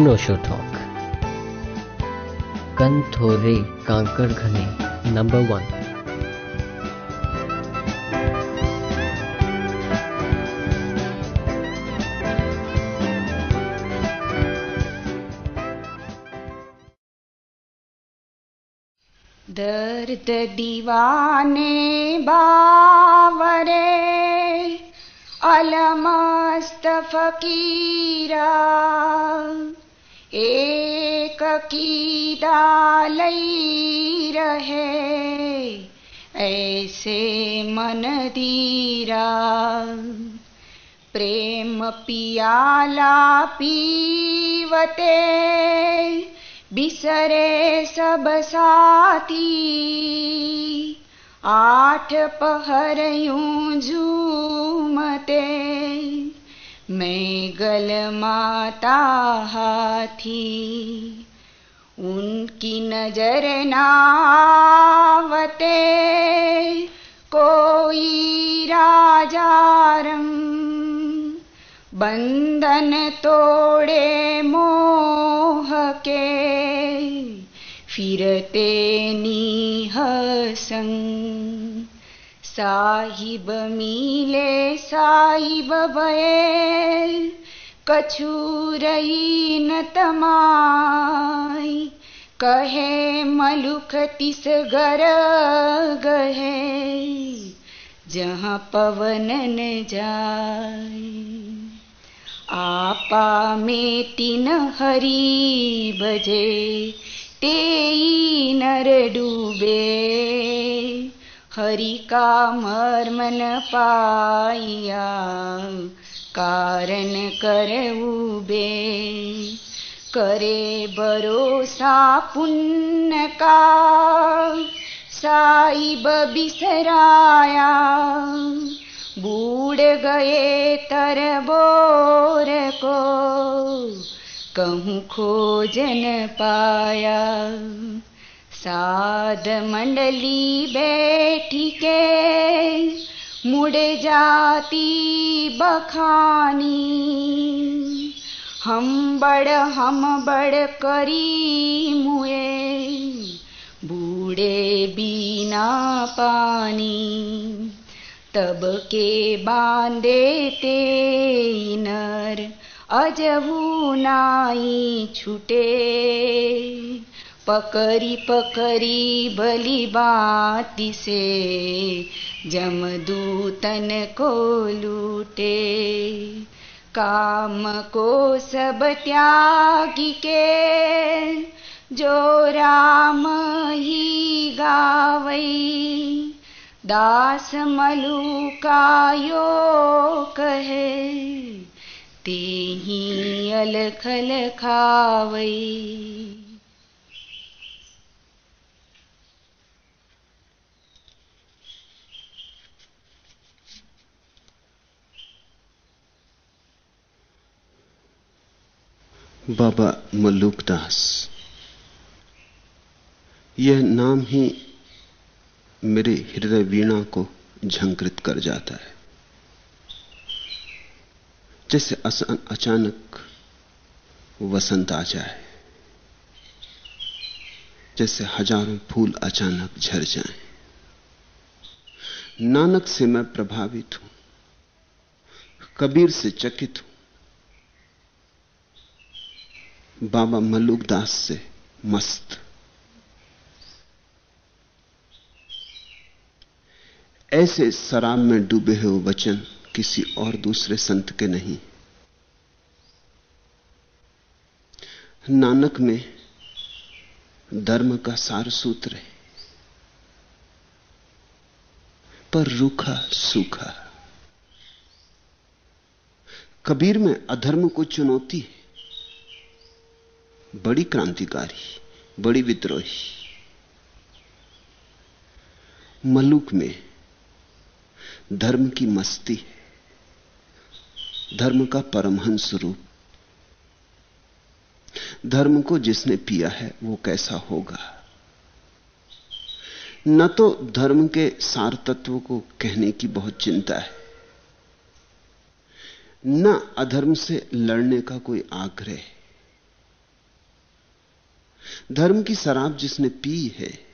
अनोशो talk कंथोरे कांकड़ घने number one दर्द दीवाने बावरे अलमस्त फकीरा। एक कीदा लई रहे ऐसे मन दीरा। प्रेम पियाला पीवते। बिसरे सब साथी। आठ पहर यूँ झूमते। मैं गल माता हाथी उनकी नज़र नावते कोई राजा रंग बंधन तोड़े मोह के फिरते नीह संग। साहिब मिले साहिब भये कछु न तमाई। कहे मलुख तिस गर गहे जहाँ पवन न जाए। आपा में तीन हरी बजे, तेई नर डूबे। हरि का मर्म न पाइया कारण कर उबे, करे भरोसा पुण्य का साहिब बिसराया, बूढ़ गए तर बोर को। कहूँ खोजन पाया। साध मंडली बैठी के, मुड़ जाती बखानी। हम बड़ हम बड़ करी मुए, बूढ़े बिना पानी। तब के बांधे ते नर अजहू नाई छूटे। पकड़ी पकड़ी भली बाती से जमदूतन को लूटे। काम को सब त्यागी के, जो राम ही गावई दास मलु का यो कहे ते ही अलखल खावई बाबा मल्लुकदास यह नाम ही मेरे हृदय वीणा को झंकृत कर जाता है जैसे अचानक वसंत आ जाए, जैसे हज़ारों फूल अचानक झर जाएँ। नानक से मैं प्रभावित हूँ, कबीर से चकित हूँ बाबा मल्लुकदास से मस्त। ऐसे शराब में डूबे हुए वचन किसी और दूसरे संत के नहीं। नानक में धर्म का सार सूत्र है। पर रूखा सूखा। कबीर में अधर्म को चुनौती है। बड़ी क्रांतिकारी, बड़ी विद्रोही। मलुक में धर्म की मस्ती है, धर्म का परमहंस रूप। धर्म को जिसने पिया है, वो कैसा होगा? न तो धर्म के सार तत्व को कहने की बहुत चिंता है, न अधर्म से लड़ने का कोई आग्रह धर्म की शराब जिसने पी है,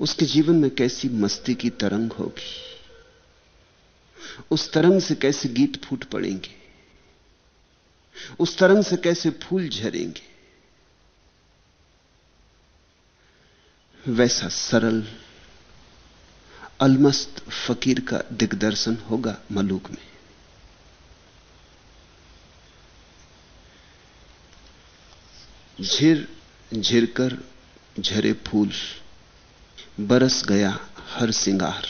उसके जीवन में कैसी मस्ती की तरंग होगी? उस तरंग से कैसे गीत फूट पड़ेंगे? उस तरंग से कैसे फूल झरेंगे? वैसा सरल, अलमस्त फकीर का दिग्दर्शन होगा मलूक में। झिर झिर कर झरे फूल, बरस गया हर सिंगार।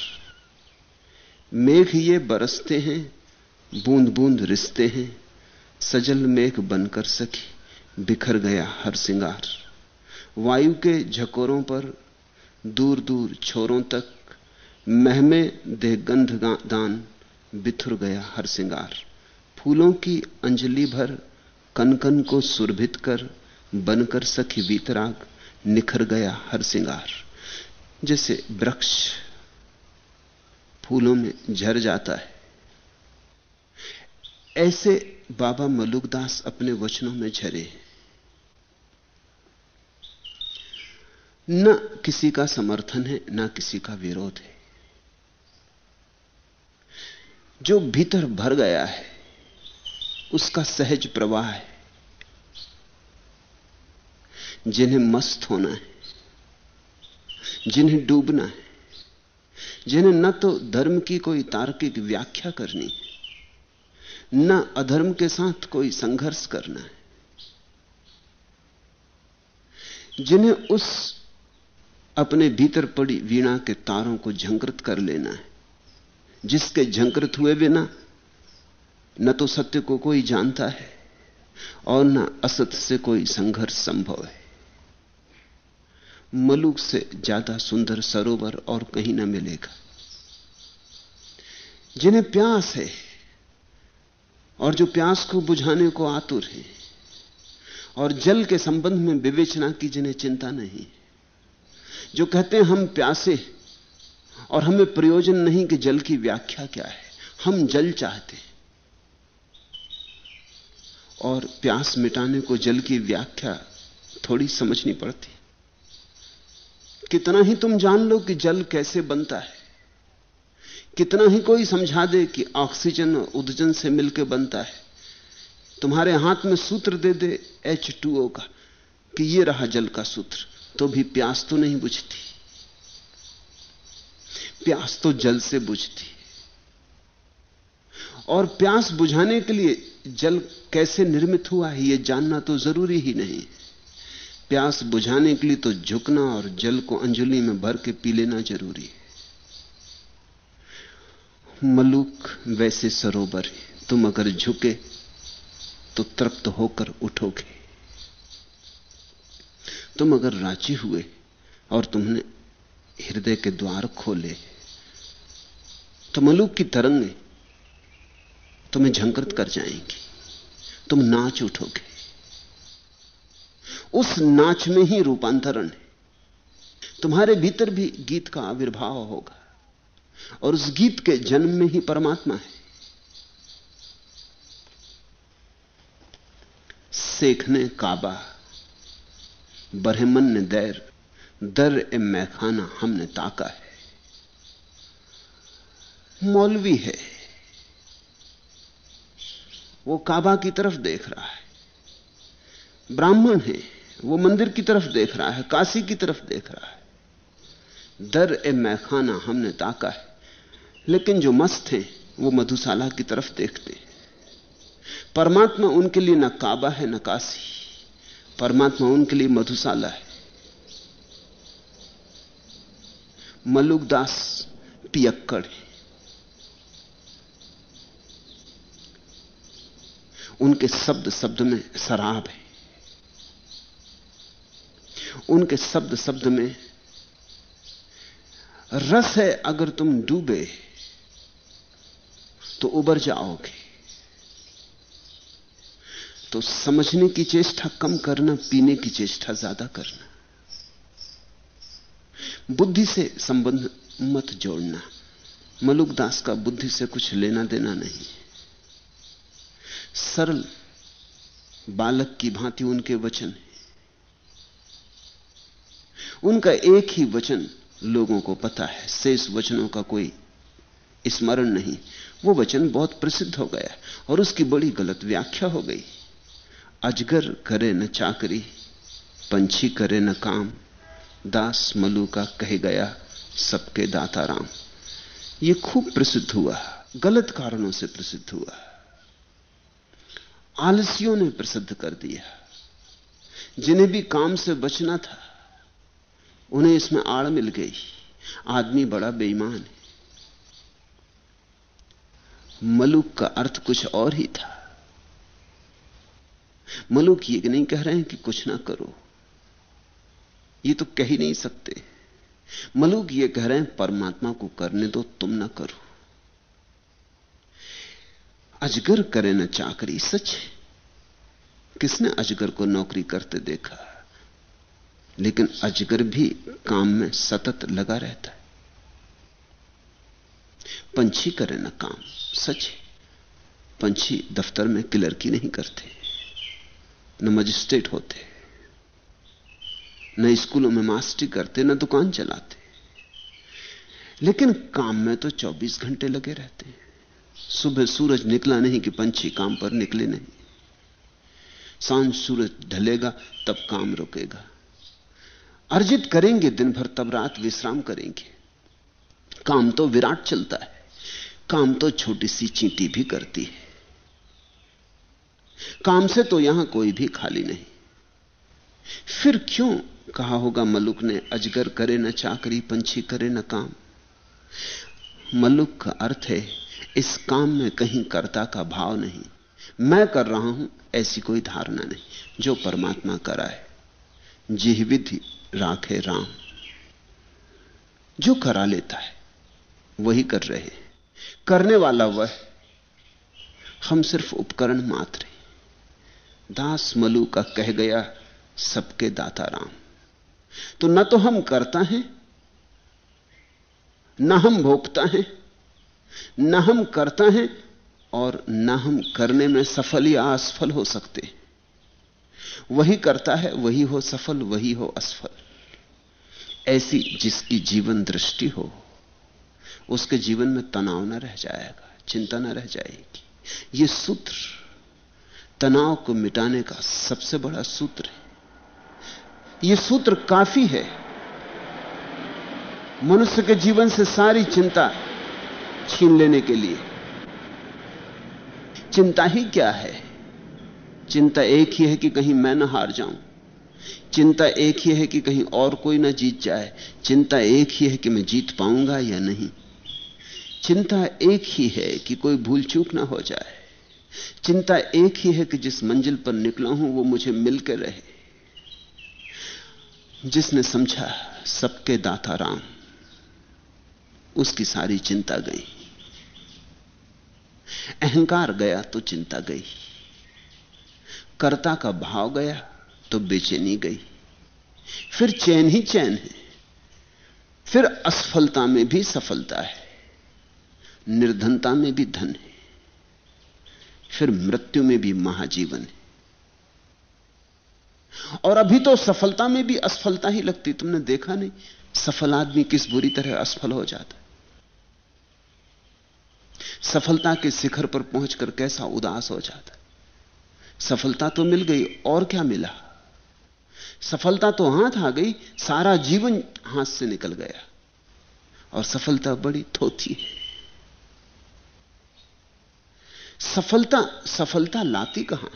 मेघ ये बरसते हैं, बूंद बूंद रिश्ते हैं, सजल मेघ बनकर सखी बिखर गया हर सिंगार। वायु के झकोरों पर, दूर दूर छोरों तक, महमे देह गंध दान बिथुर गया हर सिंगार। फूलों की अंजलि भर कनकन को सुरभित कर बनकर सखी वीतराग निखर गया हर सिंगार। जैसे वृक्ष फूलों में झर जाता है। ऐसे बाबा मलुकदास अपने वचनों में झरे न किसी का समर्थन है, न किसी का विरोध है। जो भीतर भर गया है, उसका सहज प्रवाह है। जिन्हें मस्त होना है, जिन्हें डूबना है, जिन्हें न तो धर्म की कोई तार्किक व्याख्या करनी है, न अधर्म के साथ कोई संघर्ष करना है, जिन्हें उस अपने भीतर पड़ी वीणा के तारों को झंकृत कर लेना है, जिसके झंकृत हुए बिना न तो सत्य को कोई जानता है और न असत्य से कोई संघर्ष संभव है। मलुक से ज़्यादा सुंदर सरोवर और कहीं ना मिलेगा। जिन्हें प्यास है और जो प्यास को बुझाने को आतुर है और जल के संबंध में विवेचना की जिन्हें चिंता नहीं, जो कहते हैं हम प्यासे और हमें प्रयोजन नहीं कि जल की व्याख्या क्या है। हम जल चाहते और प्यास मिटाने को जल की व्याख्या थोड़ी समझनी पड़ती। कितना ही तुम जान लो कि जल कैसे बनता है। कितना ही कोई समझा दे कि ऑक्सीजन उदजन से मिलकर बनता है। तुम्हारे हाथ में सूत्र दे दे एच का, कि ये रहा जल का सूत्र। तो भी प्यास तो नहीं बुझती। प्यास तो जल से बुझती। और प्यास बुझाने के लिए जल कैसे निर्मित हुआ है यह जानना तो ज़रूरी ही नहीं। प्यास बुझाने के लिए तो झुकना और जल को अंजलि में भर के पी लेना ज़रूरी है। मलूक वैसे सरोवर है। तुम अगर झुके तो तृप्त होकर उठोगे। तुम अगर राज़ी हुए और तुमने हृदय के द्वार खोले तो मलूक की तरंगें तुम्हें झंकृत कर जाएँगी। तुम नाच उठोगे। उस नाच में ही रूपांतरण है। तुम्हारे भीतर भी गीत का आविर्भाव होगा और उस गीत के जन्म में ही परमात्मा है। सेखने काबा बरहमन ने दैर, दर ए मैखाना हमने ताका है। मौलवी है, वो काबा की तरफ़ देख रहा है। ब्राह्मण है वो मंदिर की तरफ़ देख रहा है, काशी की तरफ़ देख रहा है। दर ए मैखाना हमने ताका है। लेकिन जो मस्त हैं, वो मधुशाला की तरफ़ देखते हैं। परमात्मा उनके लिए न काबा है, न काशी। परमात्मा उनके लिए मधुशाला है। मलुकदास पियक्कड़ है। उनके शब्द शब्द में शराब है। उनके शब्द शब्द में, रस है अगर तुम डूबे तो उबर जाओगे। तो समझने की चेष्टा कम करना, पीने की चेष्टा ज़्यादा करना। बुद्धि से संबंध मत जोड़ना। मलुकदास का बुद्धि से कुछ लेना देना नहीं। सरल बालक की भांति उनके वचन है। उनका एक ही वचन लोगों को पता है। शेष वचनों का कोई स्मरण नहीं। वो वचन बहुत प्रसिद्ध हो गया और उसकी बड़ी गलत व्याख्या हो गई। अजगर करे न चाकरी, पंछी करे न काम, दास मलू का कह गया, सबके दाता राम। ये खूब प्रसिद्ध हुआ, गलत कारणों से प्रसिद्ध हुआ। आलसियों ने प्रसिद्ध कर दिया। जिन्हें भी काम से बचना था उन्हें इसमें आड़ मिल गई। आदमी बड़ा बेईमान है। मलुक का अर्थ कुछ और ही था। मलुक ये नहीं कह रहे हैं कि कुछ ना करो। ये तो कह ही नहीं सकते। मलुक ये कह रहे हैं, परमात्मा को करने दो, तुम ना करो। अजगर करे ना चाकरी, सच किसने अजगर को नौकरी करते देखा? लेकिन अजगर भी काम में सतत लगा रहता है। पंछी करे ना काम, सच है। पंछी दफ्तर में क्लर्की नहीं करते, न मजिस्ट्रेट होते, न स्कूलों में मास्टरी करते, न दुकान चलाते। लेकिन काम में तो 24 घंटे लगे रहते हैं। सुबह सूरज निकला नहीं कि पंछी काम पर निकले नहीं। साँझ सूरज ढलेगा, तब काम रुकेगा। अर्जित करेंगे दिन भर तब रात विश्राम करेंगे। काम तो विराट चलता है, काम तो छोटी सी चींटी भी करती है। काम से तो यहाँ कोई भी खाली नहीं। फिर क्यों, कहा होगा मलुक ने, अजगर करे न चाकरी, पंछी करे न काम। मलुक का अर्थ है, इस काम में कहीं कर्ता का भाव नहीं। मैं कर रहा हूँ, ऐसी कोई धारणा नहीं, जो परमात्मा कराए। जिह विधि राखे राम। जो करा लेता है, वही कर रहे करने वाला वह हम सिर्फ़ उपकरण मात्र दास मलू का कह गया, सबके दाता राम। तो न तो हम करता हैं, न हम भोगता हैं, न हम करता हैं, और न हम करने में सफल या असफल हो सकते वही करता है, वही हो सफल, वही हो असफल। ऐसी जिसकी जीवन दृष्टि हो, उसके जीवन में तनाव न रह जाएगा, चिंता न रह जाएगी। यह सूत्र तनाव को मिटाने का सबसे बड़ा सूत्र है। यह सूत्र काफ़ी है। मनुष्य के जीवन से सारी चिंता छीन लेने के लिए। चिंता ही क्या है? चिंता एक ही है कि कहीं मैं ना हार जाऊँ। चिंता एक ही है कि कहीं और कोई ना जीत जाए। चिंता एक ही है कि मैं जीत पाऊँगा या नहीं। चिंता एक ही है कि कोई भूल चूक ना हो जाए। चिंता एक ही है कि जिस मंजिल पर निकला हूँ, वो मुझे मिलकर रहे। जिसने समझा, सबके दाता राम। उसकी सारी चिंता गई। अहंकार गया तो चिंता गई। कर्ता का भाव गया तो बेचैनी गई। फिर चैन ही चैन है। फिर असफलता में भी सफलता है। निर्धनता में भी धन है। फिर मृत्यु में भी महाजीवन है। और अभी तो सफलता में भी असफलता ही लगती। तुमने देखा नहीं? सफल आदमी किस बुरी तरह असफल हो जाता सफलता के शिखर पर पहुंचकर कैसा उदास हो जाता सफलता तो मिल गई, और क्या मिला? सफलता तो हाथ आ गई, सारा जीवन हाथ से निकल गया। और सफलता बड़ी थोथी है। सफलता सफलता लाती कहाँ?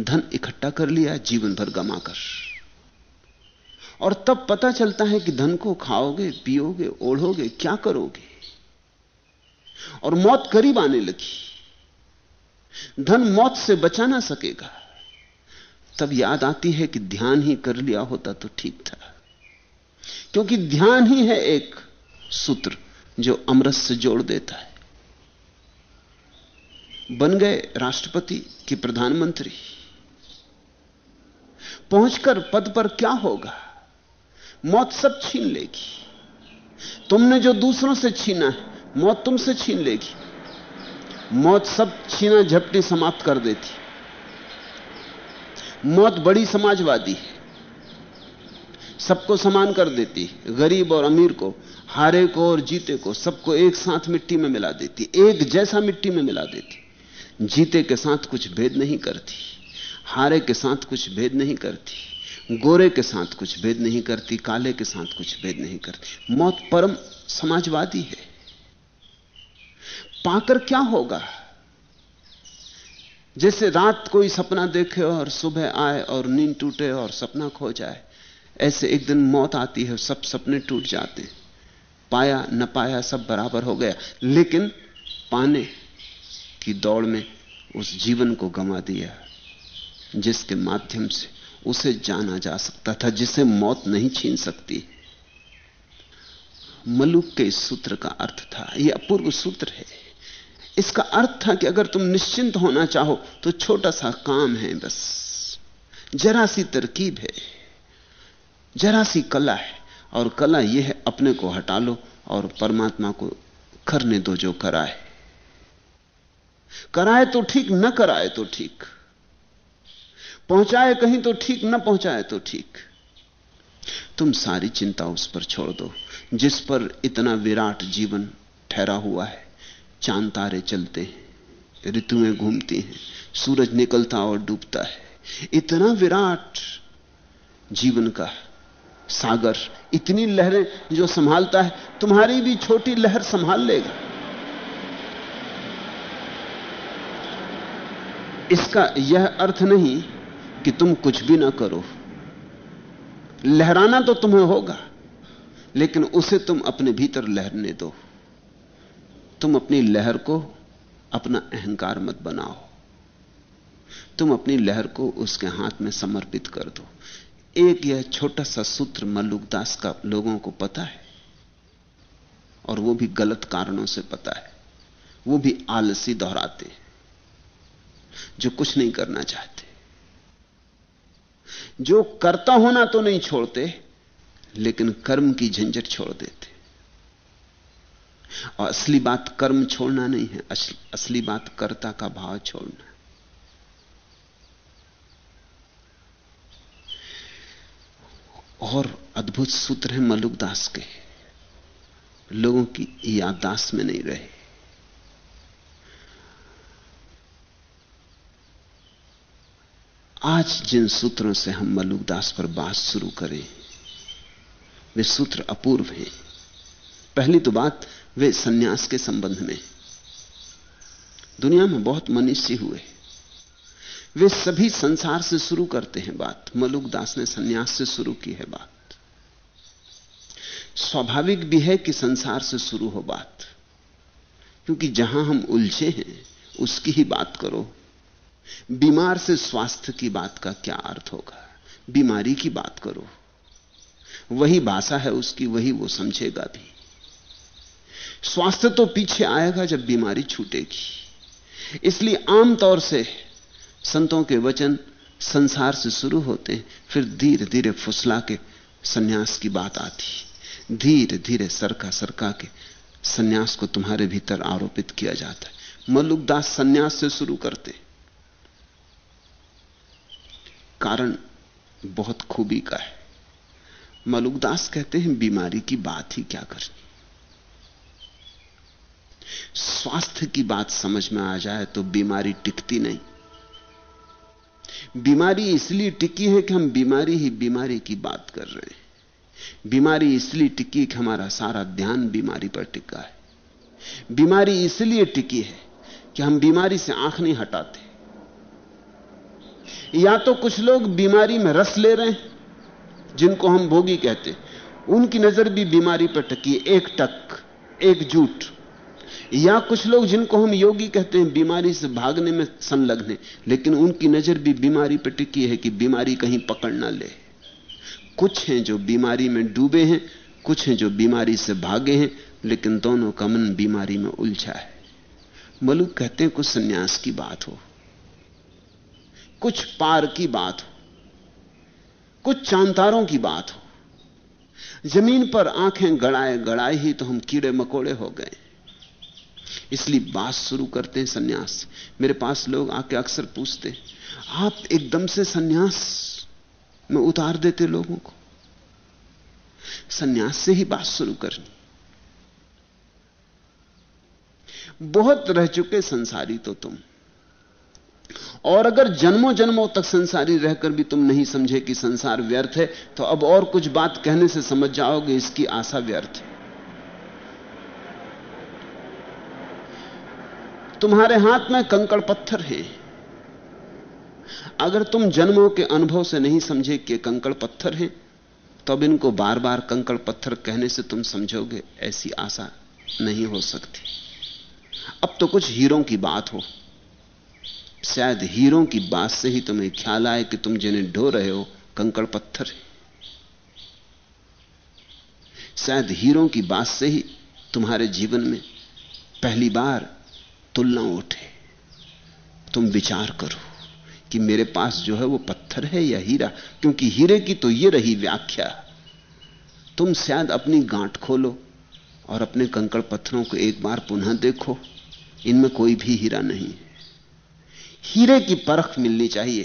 धन इकट्ठा कर लिया, जीवन भर गमाकर और तब पता चलता है कि धन को खाओगे, पियोगे, ओढ़ोगे, क्या करोगे? और मौत करीब आने लगी। धन मौत से बचा ना सकेगा। तब याद आती है कि ध्यान ही कर लिया होता तो ठीक था। क्योंकि ध्यान ही है एक सूत्र जो अमृत से जोड़ देता है। बन गए राष्ट्रपति कि प्रधानमंत्री। पहुंचकर पद पर क्या होगा? मौत सब छीन लेगी। तुमने जो दूसरों से छीना है, मौत तुमसे छीन लेगी। मौत सब छीना झपटी समाप्त कर देती। मौत बड़ी समाजवादी है। सबको समान कर देती गरीब और अमीर को, हारे को और जीते को, सबको एक साथ मिट्टी में मिला देती एक जैसा मिट्टी में मिला देती जीते के साथ कुछ भेद नहीं करती, हारे के साथ कुछ भेद नहीं करती, गोरे के साथ कुछ भेद नहीं करती, काले के साथ कुछ भेद नहीं करती। मौत परम समाजवादी है। पाकर क्या होगा? जैसे रात कोई सपना देखे और सुबह आए और नींद टूटे और सपना खो जाए, ऐसे एक दिन मौत आती है सब सपने टूट जाते पाया, न पाया, सब बराबर हो गया। लेकिन पाने की दौड़ में उस जीवन को गंवा दिया, जिसके माध्यम से उसे जाना जा सकता था, जिसे मौत नहीं छीन सकती। मलुक के इस सूत्र का अर्थ था यह अपूर्व सूत्र है। इसका अर्थ था कि अगर तुम निश्चिंत होना चाहो तो छोटा सा काम है बस। जरा सी तरकीब है, जरा सी कला है, और कला यह है, अपने को हटा लो और परमात्मा को करने दो जो कराए। कराए तो ठीक, न कराए तो ठीक। पहुँचाए कहीं तो ठीक, न पहुँचाए तो ठीक। तुम सारी चिंता उस पर छोड़ दो, जिस पर इतना विराट जीवन ठहरा हुआ है। चाँद तारे चलते हैं, ऋतुएँ घूमती हैं, सूरज निकलता और डूबता है। इतना विराट जीवन का सागर, इतनी लहरें जो संभालता है, तुम्हारी भी छोटी लहर संभाल लेगा। इसका यह अर्थ नहीं कि तुम कुछ भी ना करो। लहराना तो तुम्हें होगा, लेकिन उसे तुम अपने भीतर लहरने दो। तुम अपनी लहर को अपना अहंकार मत बनाओ। तुम अपनी लहर को उसके हाथ में समर्पित कर दो। एक यह छोटा सा सूत्र मल्लुकदास का लोगों को पता है, और वो भी गलत कारणों से पता है। वो भी आलसी दोहराते जो कुछ नहीं करना चाहते। जो करता होना तो नहीं छोड़ते, लेकिन कर्म की झंझट छोड़ देते। और असली बात कर्म छोड़ना नहीं है असली बात कर्ता का भाव छोड़ना और अद्भुत सूत्र है मलुकदास के। लोगों की याददाश्त में नहीं रहे। आज जिन सूत्रों से हम मलुकदास पर बात शुरू करें, वे सूत्र अपूर्व हैं। पहली तो बात वे सन्यास के संबंध में। दुनिया में बहुत मनुष्य हुए। वे सभी संसार से शुरू करते हैं बात। मलुक दास ने सन्यास से शुरू की है बात। स्वाभाविक भी है कि संसार से शुरू हो बात। क्योंकि जहाँ हम उलझे हैं, उसकी ही बात करो। बीमार से स्वास्थ्य की बात का क्या अर्थ होगा? बीमारी की बात करो। वही भाषा है उसकी, वही वो समझेगा भी। स्वास्थ्य तो पीछे आएगा जब बीमारी छूटेगी। इसलिए आमतौर से संतों के वचन संसार से शुरू होते हैं, फिर धीरे धीरे फुसला के सन्यास की बात आती धीरे धीरे सरका सरका के सन्यास को तुम्हारे भीतर आरोपित किया जाता है। मल्लुकदास सन्यास से शुरू करते कारण बहुत खूबी का है। मलुकदास कहते हैं, बीमारी की बात ही क्या करनी? स्वास्थ्य की बात समझ में आ जाए तो बीमारी टिकती नहीं। बीमारी इसलिए टिकी है कि हम बीमारी ही बीमारी की बात कर रहे हैं। बीमारी इसलिए टिकी कि हमारा सारा ध्यान बीमारी पर टिका है। बीमारी इसलिए टिकी है कि हम बीमारी से आँख नहीं हटाते। या तो कुछ लोग बीमारी में रस ले रहे हैं, जिनको हम भोगी कहते उनकी नज़र भी बीमारी पर टकी एक टक, एक जूट। या कुछ लोग जिनको हम योगी कहते हैं, बीमारी से भागने में संलग्न है, लेकिन उनकी नज़र भी बीमारी पर टिकी है कि बीमारी कहीं पकड़ ना ले। कुछ हैं जो बीमारी में डूबे हैं, कुछ हैं जो बीमारी से भागे हैं, लेकिन दोनों का मन बीमारी में उलझा है। मलुक कहते हैं, कुछ सन्यास की बात हो, कुछ पार की बात हो, कुछ चांतारों की बात हो। ज़मीन पर आँखें गड़ाए गड़ाए ही तो हम कीड़े मकोड़े हो गए। इसलिए बात शुरू करते हैं सन्यास। मेरे पास लोग आके अक्सर पूछते आप एकदम से सन्यास में उतार देते लोगों को? सन्यास से ही बात शुरू करनी। बहुत रह चुके संसारी तो तुम। और अगर जन्मों जन्मों तक संसारी रहकर भी तुम नहीं समझे कि संसार व्यर्थ है तो अब और कुछ बात कहने से समझ जाओगे, इसकी आशा व्यर्थ है। तुम्हारे हाथ में कंकड़ पत्थर हैं। अगर तुम जन्मों के अनुभव से नहीं समझे कि कंकड़ पत्थर हैं तो अब इनको बार बार कंकड़ पत्थर कहने से तुम समझोगे, ऐसी आशा नहीं हो सकती। अब तो कुछ हीरों की बात हो। शायद हीरों की बात से ही तुम्हें ख्याल आए कि तुम जिन्हें ढो रहे हो, कंकड़ पत्थर है। शायद हीरों की बात से ही तुम्हारे जीवन में पहली बार तुलना उठे। तुम विचार करो कि मेरे पास जो है वो पत्थर है या हीरा, क्योंकि हीरे की तो ये रही व्याख्या। तुम शायद अपनी गांठ खोलो और अपने कंकड़ पत्थरों को एक बार पुनः देखो। इनमें कोई भी हीरा नहीं हीरे की परख मिलनी चाहिए।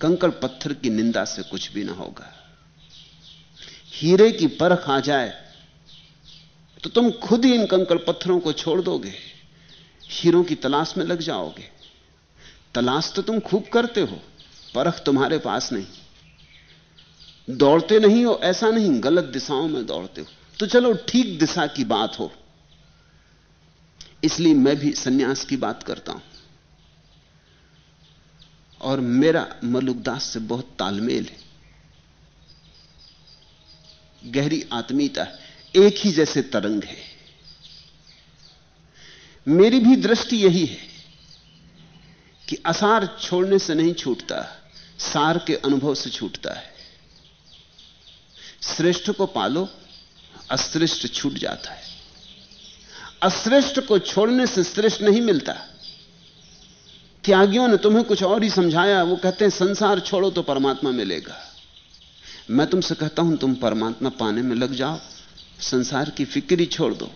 कंकड़ पत्थर की निंदा से कुछ भी ना होगा। हीरे की परख आ जाए तो तुम खुद ही इन कंकड़ पत्थरों को छोड़ दोगे। हीरों की तलाश में लग जाओगे। तलाश तो तुम खूब करते हो, परख तुम्हारे पास नहीं। दौड़ते नहीं हो, ऐसा नहीं, गलत दिशाओं में दौड़ते हो। तो चलो ठीक दिशा की बात हो। इसलिए मैं भी सन्यास की बात करता हूँ। और मेरा मलुकदास से बहुत तालमेल है। गहरी आत्मीयता, एक ही जैसे तरंग है। मेरी भी दृष्टि यही है कि असार छोड़ने से नहीं छूटता, सार के अनुभव से छूटता है। श्रेष्ठ को पालो, अश्रेष्ठ छूट जाता है। अश्रेष्ठ को छोड़ने से श्रेष्ठ नहीं मिलता। त्यागियों ने तुम्हें कुछ और ही समझाया, वो कहते हैं, संसार छोड़ो तो परमात्मा मिलेगा। मैं तुमसे कहता हूँ, तुम परमात्मा पाने में लग जाओ, संसार की फिक्री छोड़ दो।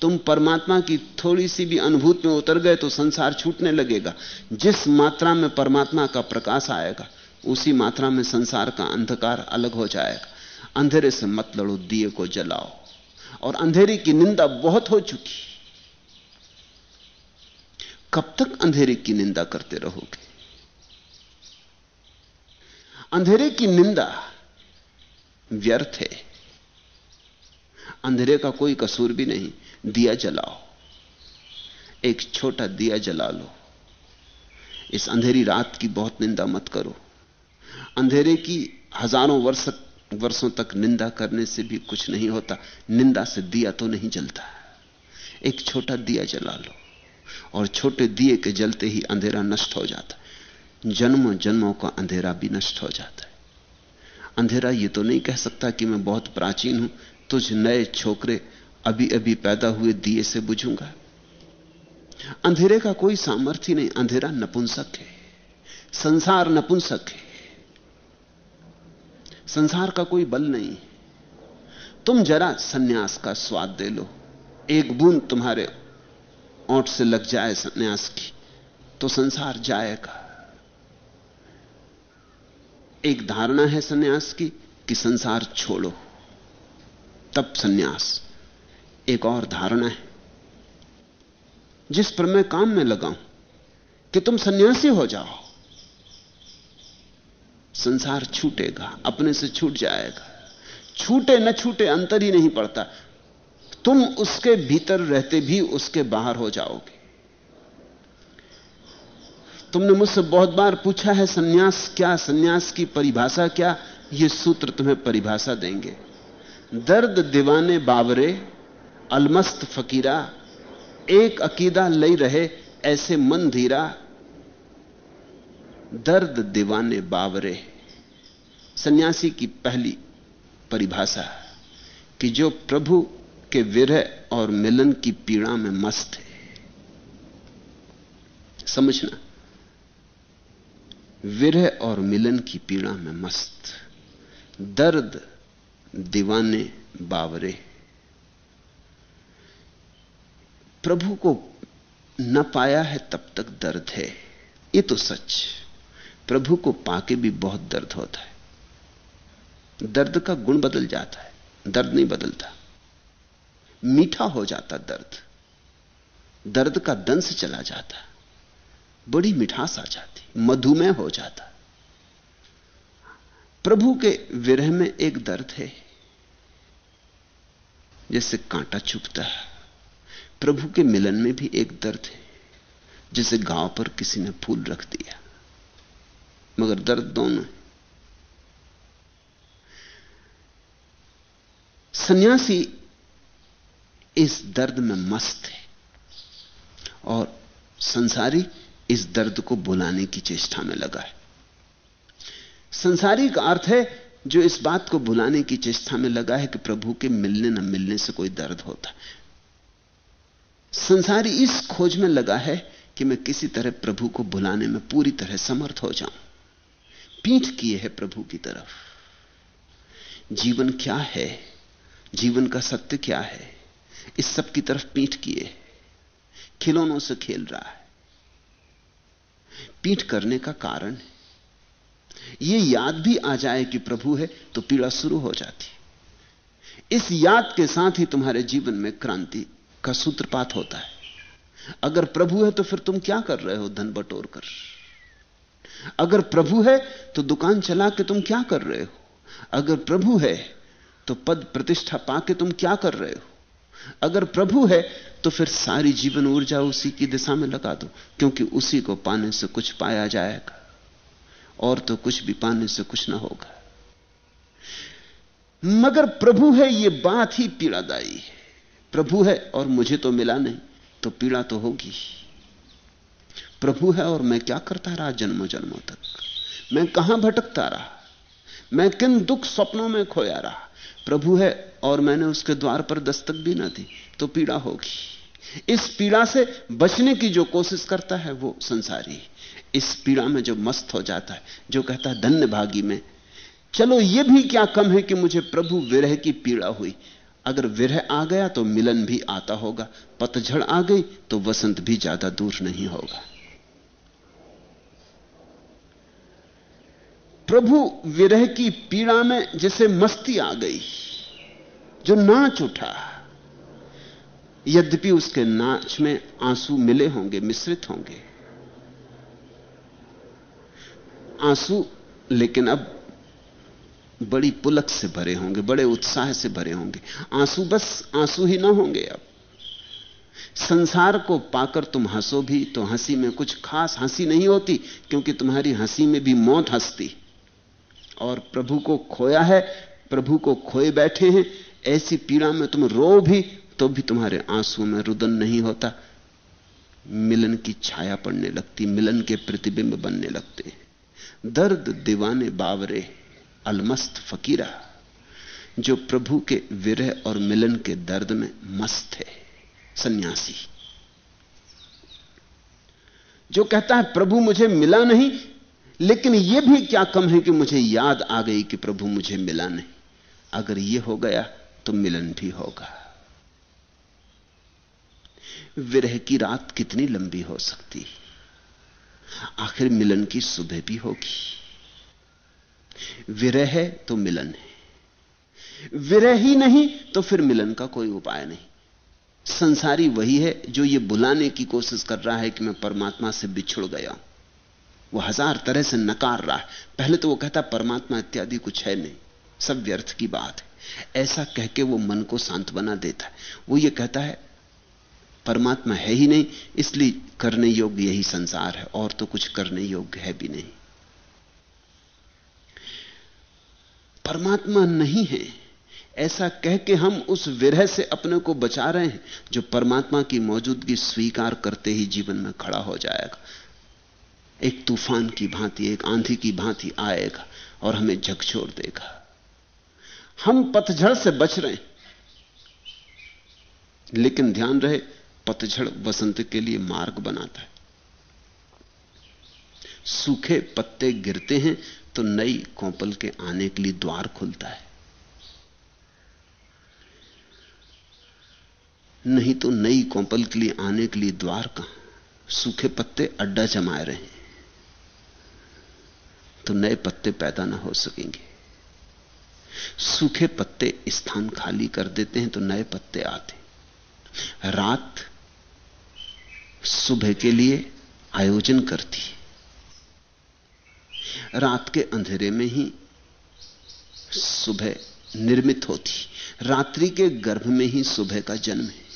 तुम परमात्मा की थोड़ी सी भी अनुभूति में उतर गए तो संसार छूटने लगेगा। जिस मात्रा में परमात्मा का प्रकाश आएगा, उसी मात्रा में संसार का अंधकार अलग हो जाएगा। अंधेरे से मत लड़ो, दिए को जलाओ। और अंधेरे की निंदा बहुत हो चुकी। कब तक अंधेरे की निंदा करते रहोगे? अंधेरे की निंदा व्यर्थ है। अंधेरे का कोई कसूर भी नहीं। दिया जलाओ। एक छोटा दिया जला लो। इस अंधेरी रात की बहुत निंदा मत करो। अंधेरे की हज़ारों वर्ष, वर्षों तक निंदा करने से भी कुछ नहीं होता। निंदा से दिया तो नहीं जलता। एक छोटा दिया जला लो और छोटे दिए के जलते ही अंधेरा नष्ट हो जाता जन्मों जन्मों का अंधेरा भी नष्ट हो जाता है। अंधेरा यह तो नहीं कह सकता कि मैं बहुत प्राचीन हूँ। तुझ नए छोकरे अभी अभी पैदा हुए दिए से बुझूँगा। अंधेरे का कोई सामर्थ्य नहीं, अंधेरा नपुंसक है। संसार नपुंसक है। संसार का कोई बल नहीं। तुम जरा सन्यास का स्वाद दे लो। एक बूंद तुम्हारे ओंठ से लग जाए सन्यास की तो संसार जाएगा। एक धारणा है सन्यास की कि संसार छोड़ो, तब सन्यास। एक और धारणा है, जिस पर मैं काम में लगाऊँ कि तुम सन्यासी हो जाओ। संसार छूटेगा, अपने से छूट जाएगा। छूटे न छूटे अंतर ही नहीं पड़ता। तुम उसके भीतर रहते भी उसके बाहर हो जाओगे। तुमने मुझसे बहुत बार पूछा है, सन्यास क्या, सन्यास की परिभाषा क्या? ये सूत्र तुम्हें परिभाषा देंगे। दर्द दीवाने बावरे अलमस्त फकीरा, एक अकीदा लई रहे ऐसे मन धीरा, दर्द दीवाने बावरे। सन्यासी की पहली परिभाषा, कि जो प्रभु के विरह और मिलन की पीड़ा में मस्त है। समझना, विरह और मिलन की पीड़ा में मस्त, दर्द दीवाने बावरे। प्रभु को न पाया है तब तक दर्द है। ये तो सच। प्रभु को पाके भी बहुत दर्द होता है। दर्द का गुण बदल जाता है। दर्द नहीं बदलता। मीठा हो जाता दर्द। दर्द का दंश चला जाता। बड़ी मिठास आ जाती। मधुमेह हो जाता। प्रभु के विरह में एक दर्द है। जैसे कांटा चुभता है। प्रभु के मिलन में भी एक दर्द है, जिसे गाँव पर किसी ने फूल रख दिया। मगर दर्द दोनों है। सन्यासी इस दर्द में मस्त है और संसारी इस दर्द को बुलाने की चेष्टा में लगा है। संसारी का अर्थ है जो इस बात को भुलाने की चेष्टा में लगा है कि प्रभु के मिलने न मिलने से कोई दर्द होता। संसारी इस खोज में लगा है कि मैं किसी तरह प्रभु को भुलाने में पूरी तरह समर्थ हो जाऊँ। पीठ किए है प्रभु की तरफ़। जीवन क्या है? जीवन का सत्य क्या है? इस सब की तरफ़ पीठ किए खिलौनों से खेल रहा है। पीठ करने का कारण यह याद भी आ जाए कि प्रभु है तो पीड़ा शुरू हो जाती। इस याद के साथ ही तुम्हारे जीवन में क्रांति का सूत्रपात होता है। अगर प्रभु है तो फिर तुम क्या कर रहे हो धन बटोर कर? अगर प्रभु है तो दुकान चला के तुम क्या कर रहे हो? अगर प्रभु है तो पद प्रतिष्ठा पाके तुम क्या कर रहे हो? अगर प्रभु है तो फिर सारी जीवन ऊर्जा उसी की दिशा में लगा दो, क्योंकि उसी को पाने से कुछ पाया जाएगा, और तो कुछ भी पाने से कुछ ना होगा। मगर प्रभु है यह बात ही पीड़ादायी है। प्रभु है और मुझे तो मिला नहीं तो पीड़ा तो होगी प्रभु है और मैं क्या करता रहा जन्मों जन्मों तक? मैं कहाँ भटकता रहा? मैं किन दुख स्वप्नों में खोया रहा? प्रभु है और मैंने उसके द्वार पर दस्तक भी ना दी तो पीड़ा होगी। इस पीड़ा से बचने की जो कोशिश करता है, वो संसारी इस पीड़ा में जो मस्त हो जाता है, जो कहता है, धन्य भागी में, चलो ये भी क्या कम है कि मुझे प्रभु विरह की पीड़ा हुई अगर विरह आ गया तो मिलन भी आता होगा, पतझड़ आ गई तो वसंत भी ज़्यादा दूर नहीं होगा। प्रभु विरह की पीड़ा में जैसे मस्ती आ गई, जो नाच उठा। यद्यपि उसके नाच में आँसू मिले होंगे, मिश्रित होंगे। आँसू, लेकिन अब बड़ी पुलक से भरे होंगे, बड़े उत्साह से भरे होंगे। आँसू बस आँसू ही ना होंगे अब। संसार को पाकर तुम हंसो भी तो हँसी में कुछ खास हँसी नहीं होती, क्योंकि तुम्हारी हँसी में भी मौत हंसती। और प्रभु को खोया है, प्रभु को खोए बैठे हैं, ऐसी पीड़ा में तुम रो भी तो भी तुम्हारे आँसू में रुदन नहीं होता। मिलन की छाया पड़ने लगती, मिलन के प्रतिबिंब बनने लगते दर्द दीवाने बावरे अलमस्त फकीरा, जो प्रभु के विरह और मिलन के दर्द में मस्त है, सन्यासी। जो कहता है, प्रभु, मुझे मिला नहीं, लेकिन यह भी क्या कम है कि मुझे याद आ गई कि प्रभु, मुझे मिला नहीं। अगर यह हो गया तो मिलन भी होगा। विरह की रात कितनी लंबी हो सकती आखिर मिलन की सुबह भी होगी। विरह है तो मिलन है। विरह ही नहीं तो फिर मिलन का कोई उपाय नहीं। संसारी वही है जो ये बुलाने की कोशिश कर रहा है कि मैं परमात्मा से बिछुड़ गया हूँ। वो हज़ार तरह से नकार रहा है। पहले तो वो कहता, परमात्मा इत्यादि कुछ है नहीं। सब व्यर्थ की बात है। ऐसा कह के वो मन को सांत बना देता है। वो ये कहता है, परमात्मा है ही नहीं, इसलिए करने योग्य यही संसार है। और तो कुछ करने योग्य है भी नहीं। परमात्मा नहीं है, ऐसा कह के हम उस विरह से अपने को बचा रहे हैं, जो परमात्मा की मौजूदगी स्वीकार करते ही जीवन में खड़ा हो जाएगा। एक तूफ़ान की भांति, एक आंधी की भांति आएगा और हमें झकझोर देगा। हम पतझड़ से बच रहे हैं, लेकिन ध्यान रहे, पतझड़ वसंत के लिए मार्ग बनाता है। सूखे पत्ते गिरते हैं तो नई कोपल के आने के लिए द्वार खुलता है। नहीं तो नई कोपल के लिए आने के लिए द्वार कहाँ? सूखे पत्ते अड्डा जमाए रहे। तो नए पत्ते पैदा ना हो सकेंगे। सूखे पत्ते स्थान खाली कर देते हैं तो नए पत्ते आते रात सुबह के लिए आयोजन करती रात के अंधेरे में ही सुबह निर्मित होती। रात्रि के गर्भ में ही सुबह का जन्म है।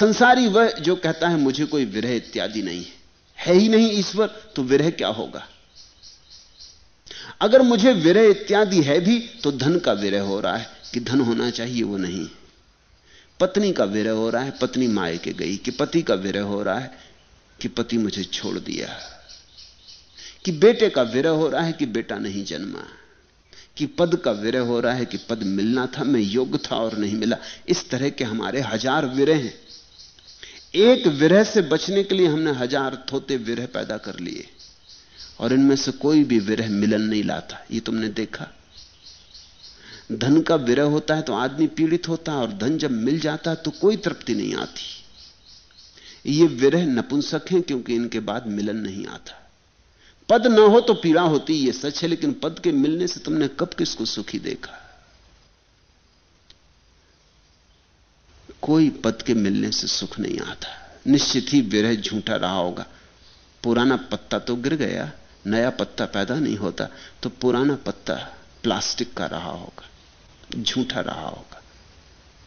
संसारी वह जो कहता है, मुझे कोई विरह इत्यादि नहीं है। है ही नहीं ईश्वर तो विरह क्या होगा? अगर मुझे विरह इत्यादि है भी तो धन का विरह हो रहा है। कि धन होना चाहिए, वो नहीं। पत्नी का विरह हो रहा है, पत्नी माए के गई। कि पति का विरह हो रहा है, कि पति मुझे छोड़ दिया। कि बेटे का विरह हो रहा है कि बेटा नहीं जन्मा। कि पद का विरह हो रहा है कि पद मिलना था, मैं योग्य था और नहीं मिला। इस तरह के हमारे हज़ार विरह हैं। एक विरह से बचने के लिए हमने हज़ार थोते विरह पैदा कर लिए। और इनमें से कोई भी विरह मिलन नहीं लाता। ये तुमने देखा। धन का विरह होता है तो आदमी पीड़ित होता है और धन जब मिल जाता है तो कोई तृप्ति नहीं आती। ये विरह नपुंसक हैं क्योंकि इनके बाद मिलन नहीं आता। पद ना हो तो पीड़ा होती ये सच है, लेकिन पद के मिलने से तुमने कब किसको सुखी देखा? कोई पद के मिलने से सुख नहीं आता। निश्चित ही विरह झूठा रहा होगा। पुराना पत्ता तो गिर गया, नया पत्ता पैदा नहीं होता तो पुराना पत्ता प्लास्टिक का रहा होगा, झूठा रहा होगा।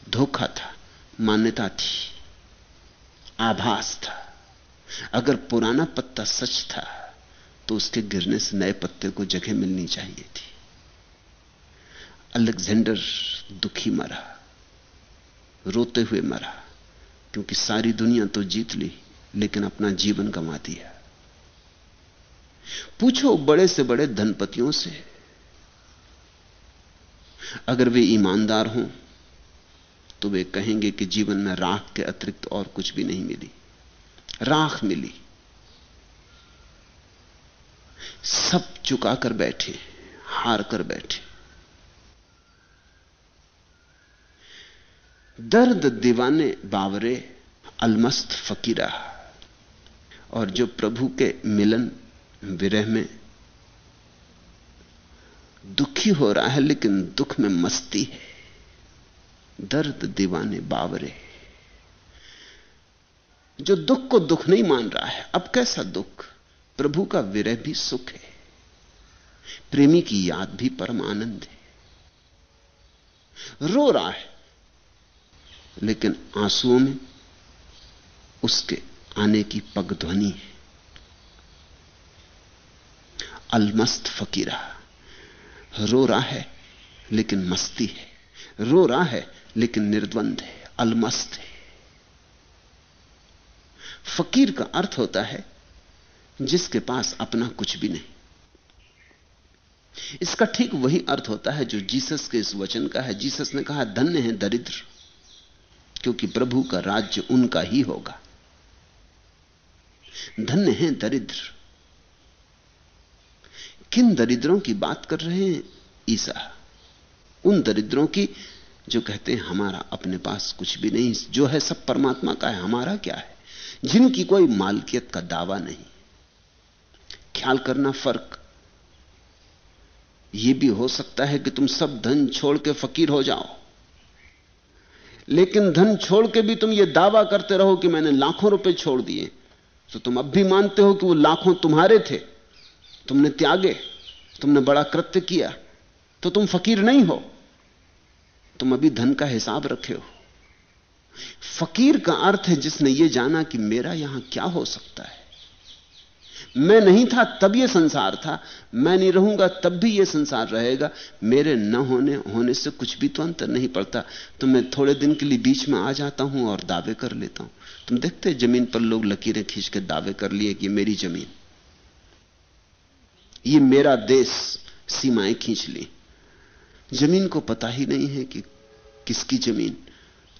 धोखा था, मान्यता थी, आभास था। अगर पुराना पत्ता सच था तो उसके गिरने से नए पत्ते को जगह मिलनी चाहिए थी। अलेक्जेंडर दुखी मरा, रोते हुए मरा, क्योंकि सारी दुनिया तो जीत ली, लेकिन अपना जीवन गंवा दिया। पूछो बड़े से बड़े धनपतियों से, अगर वे ईमानदार हों तो वे कहेंगे कि जीवन में राख के अतिरिक्त और कुछ भी नहीं मिली। राख मिली। सब चुका कर बैठे हार कर बैठे। दर्द दीवाने बावरे, अलमस्त फकीरा। और जो प्रभु के मिलन, विरह में दुखी हो रहा है, लेकिन दुख में मस्ती है। दर्द दीवाने बावरे। जो दुख को दुख नहीं मान रहा है, अब कैसा दुख? प्रभु का विरह भी सुख है। प्रेमी की याद भी परम आनंद है। रो रहा है, लेकिन आंसुओं में उसके आने की पगध्वनि है। अलमस्त फकीरा, रो रहा है, लेकिन मस्ती है। रो रहा है, लेकिन निर्द्वंद है, अलमस्त है। फकीर का अर्थ होता है जिसके पास अपना कुछ भी नहीं। इसका ठीक वही अर्थ होता है जो जीसस के इस वचन का है। जीसस ने कहा, धन्य है दरिद्र, क्योंकि प्रभु का राज्य उनका ही होगा। धन्य है दरिद्र। किन दरिद्रों की बात कर रहे हैं? ईसा। उन दरिद्रों की जो कहते हैं, हमारा अपने पास कुछ भी नहीं, जो है सब परमात्मा का है, हमारा क्या है? जिनकी कोई मालकियत का दावा नहीं ख्याल करना फ़र्क। यह भी हो सकता है कि तुम सब धन छोड़ के फकीर हो जाओ। लेकिन धन छोड़ के भी तुम यह दावा करते रहो कि मैंने लाखों रुपए छोड़ दिए तो तुम अब भी मानते हो कि वो लाखों तुम्हारे थे। तुमने त्यागे, तुमने बड़ा कृत्य किया तो तुम फकीर नहीं हो। तुम अभी धन का हिसाब रखे हो। फकीर का अर्थ है जिसने यह जाना कि मेरा यहाँ क्या हो सकता है। मैं नहीं था, तब यह संसार था। मैं नहीं रहूँगा, तब भी यह संसार रहेगा। मेरे न होने होने से कुछ भी तो अंतर नहीं पड़ता। तो मैं थोड़े दिन के लिए बीच में आ जाता हूँ और दावे कर लेता हूँ। तुम देखते ज़मीन पर लोग लकीरें खींच के दावे कर लिए कि मेरी ज़मीन। ये मेरा देश सीमाएँ खींच ली। ज़मीन को पता ही नहीं है कि किसकी ज़मीन।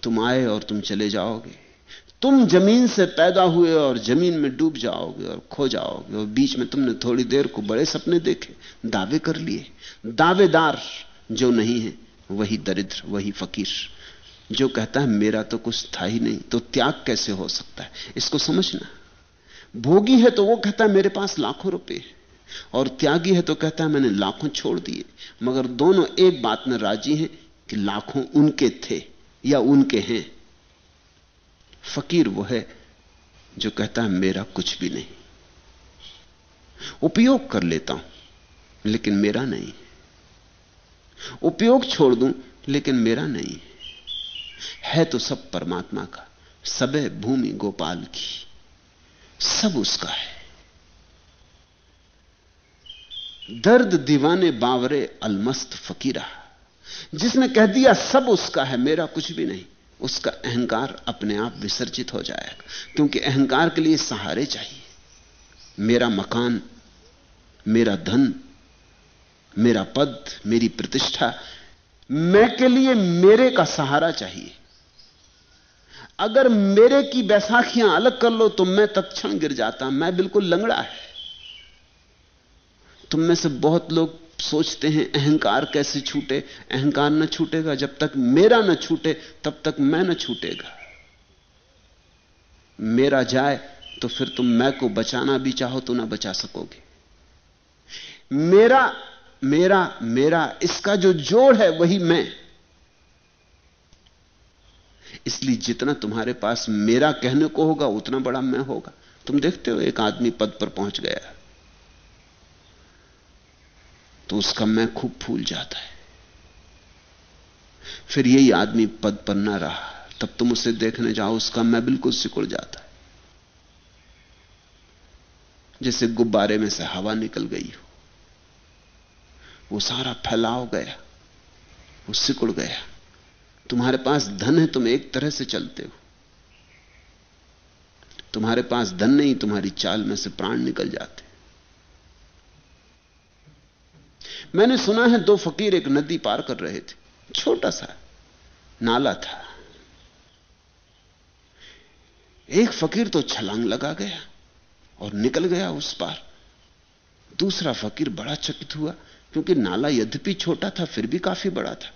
तुम आए और तुम चले जाओगे। तुम ज़मीन से पैदा हुए और ज़मीन में डूब जाओगे और खो जाओगे और बीच में तुमने थोड़ी देर को बड़े सपने देखे, दावे कर लिए। दावेदार जो नहीं है, वही दरिद्र, वही फकीर। जो कहता है, मेरा तो कुछ था ही नहीं तो त्याग कैसे हो सकता है? इसको समझना। भोगी है तो वो कहता है, मेरे पास लाखों रुपए और त्यागी है तो कहता है, मैंने लाखों छोड़ दिए। मगर दोनों एक बात में राज़ी हैं कि लाखों उनके थे या उनके हैं। फकीर वो है जो कहता है, मेरा कुछ भी नहीं। उपयोग कर लेता हूँ, लेकिन मेरा नहीं। उपयोग छोड़ दूँ, लेकिन मेरा नहीं। है तो सब परमात्मा का, सबे भूमि गोपाल की, सब उसका है। दर्द दीवाने बावरे अलमस्त फकीरा, जिसने कह दिया, सब उसका है, मेरा कुछ भी नहीं। उसका अहंकार अपने आप विसर्जित हो जाएगा। क्योंकि अहंकार के लिए सहारे चाहिए। मेरा मकान, मेरा धन, मेरा पद, मेरी प्रतिष्ठा, मैं के लिए मेरे का सहारा चाहिए। अगर मेरे की बैसाखियाँ अलग कर लो तो मैं तत्क्षण गिर जाता, मैं बिल्कुल लंगड़ा है। तुम में से बहुत लोग सोचते हैं, अहंकार कैसे छूटे? अहंकार न छूटेगा, जब तक मेरा न छूटे, तब तक मैं न छूटेगा। मेरा जाए तो फिर तुम मैं को बचाना भी चाहो तो ना बचा सकोगे। मेरा मेरा मेरा, इसका जो जोड़ है, वही मैं। इसलिए जितना तुम्हारे पास मेरा कहने को होगा, उतना बड़ा मैं होगा। तुम देखते हो, एक आदमी पद पर पहुँच गया। तो उसका मैं खूब फूल जाता है। फिर यही आदमी पद पर ना रहा। तब तुम उसे देखने जाओ, उसका मैं बिल्कुल सिकुड़ जाता है। जैसे गुब्बारे में से हवा निकल गई हो, वो सारा फैलाव गया, वो सिकुड़ गया। तुम्हारे पास धन है, तुम एक तरह से चलते हो। तुम्हारे पास धन नहीं, तुम्हारी चाल में से प्राण निकल जाते। मैंने सुना है दो फकीर एक नदी पार कर रहे थे। छोटा सा, नाला था। एक फकीर तो छलांग लगा गया और निकल गया उस पार। दूसरा फकीर बड़ा चकित हुआ, क्योंकि नाला यद्यपि छोटा था, फिर भी काफ़ी बड़ा था।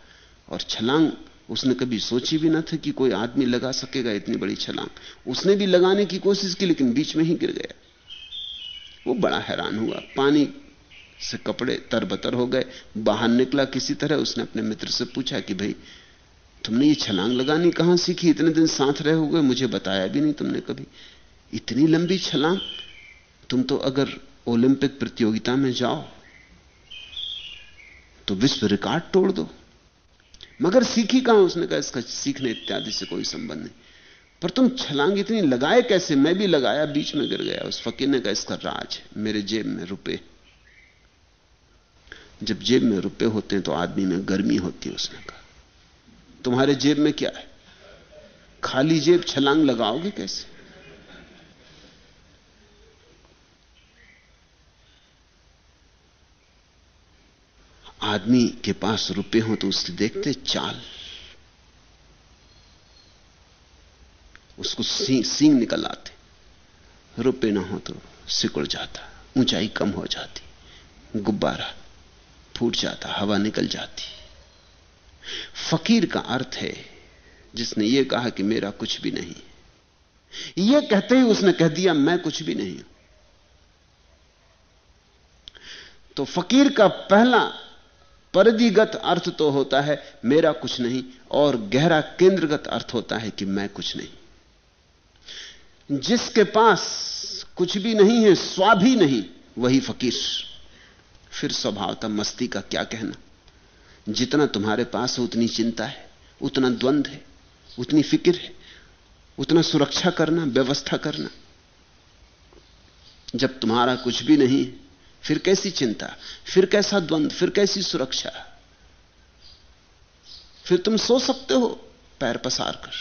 और छलांग, उसने कभी सोची भी ना था कि कोई आदमी लगा सकेगा इतनी बड़ी छलांग। उसने भी लगाने की कोशिश की, लेकिन बीच में ही गिर गया। वो बड़ा हैरान हुआ। पानी से कपड़े तरबतर हो गए, बाहर निकला किसी तरह, उसने अपने मित्र से पूछा कि भाई, तुमने ये छलांग लगानी कहाँ सीखी? इतने दिन साथ रहे हो गए मुझे बताया भी नहीं तुमने कभी। इतनी लंबी छलांग? तुम तो अगर ओलंपिक प्रतियोगिता में जाओ तो विश्व रिकॉर्ड तोड़ दो। मगर सीखी कहाँ? उसने कहा, इसका सीखने इत्यादि से कोई संबंध नहीं। पर तुम छलांग इतनी लगाए कैसे? मैं भी लगाया, बीच में गिर गया। उस फकीर ने कहा, इसका राज मेरे जेब में रुपए। जब जेब में रुपए होते हैं तो आदमी में गर्मी होती है, उसने कहा। तुम्हारे जेब में क्या है? खाली जेब, छलांग लगाओगे कैसे? आदमी के पास रुपए हो तो उससे देखते, चाल। उसको सींग सी निकल आते। रुपए ना हो तो सिकुड़ जाता, ऊंचाई कम हो जाती, गुब्बारा। फूट जाता, हवा निकल जाती। फकीर का अर्थ है, जिसने यह कहा कि मेरा कुछ भी नहीं। यह कहते ही उसने कह दिया, मैं कुछ भी नहीं। तो फकीर का पहला परिधिगत अर्थ तो होता है, मेरा कुछ नहीं, और गहरा केंद्रगत अर्थ होता है कि मैं कुछ नहीं। जिसके पास कुछ भी नहीं है स्वा भी नहीं, वही फकीर। फिर स्वभावता मस्ती का क्या कहना? जितना तुम्हारे पास है, उतनी चिंता है, उतना द्वंद है, उतनी फ़िक्र है, उतना सुरक्षा करना, व्यवस्था करना। जब तुम्हारा कुछ भी नहीं फिर कैसी चिंता, फिर कैसा द्वंद, फिर कैसी सुरक्षा? फिर तुम सो सकते हो, पैर पसार कर।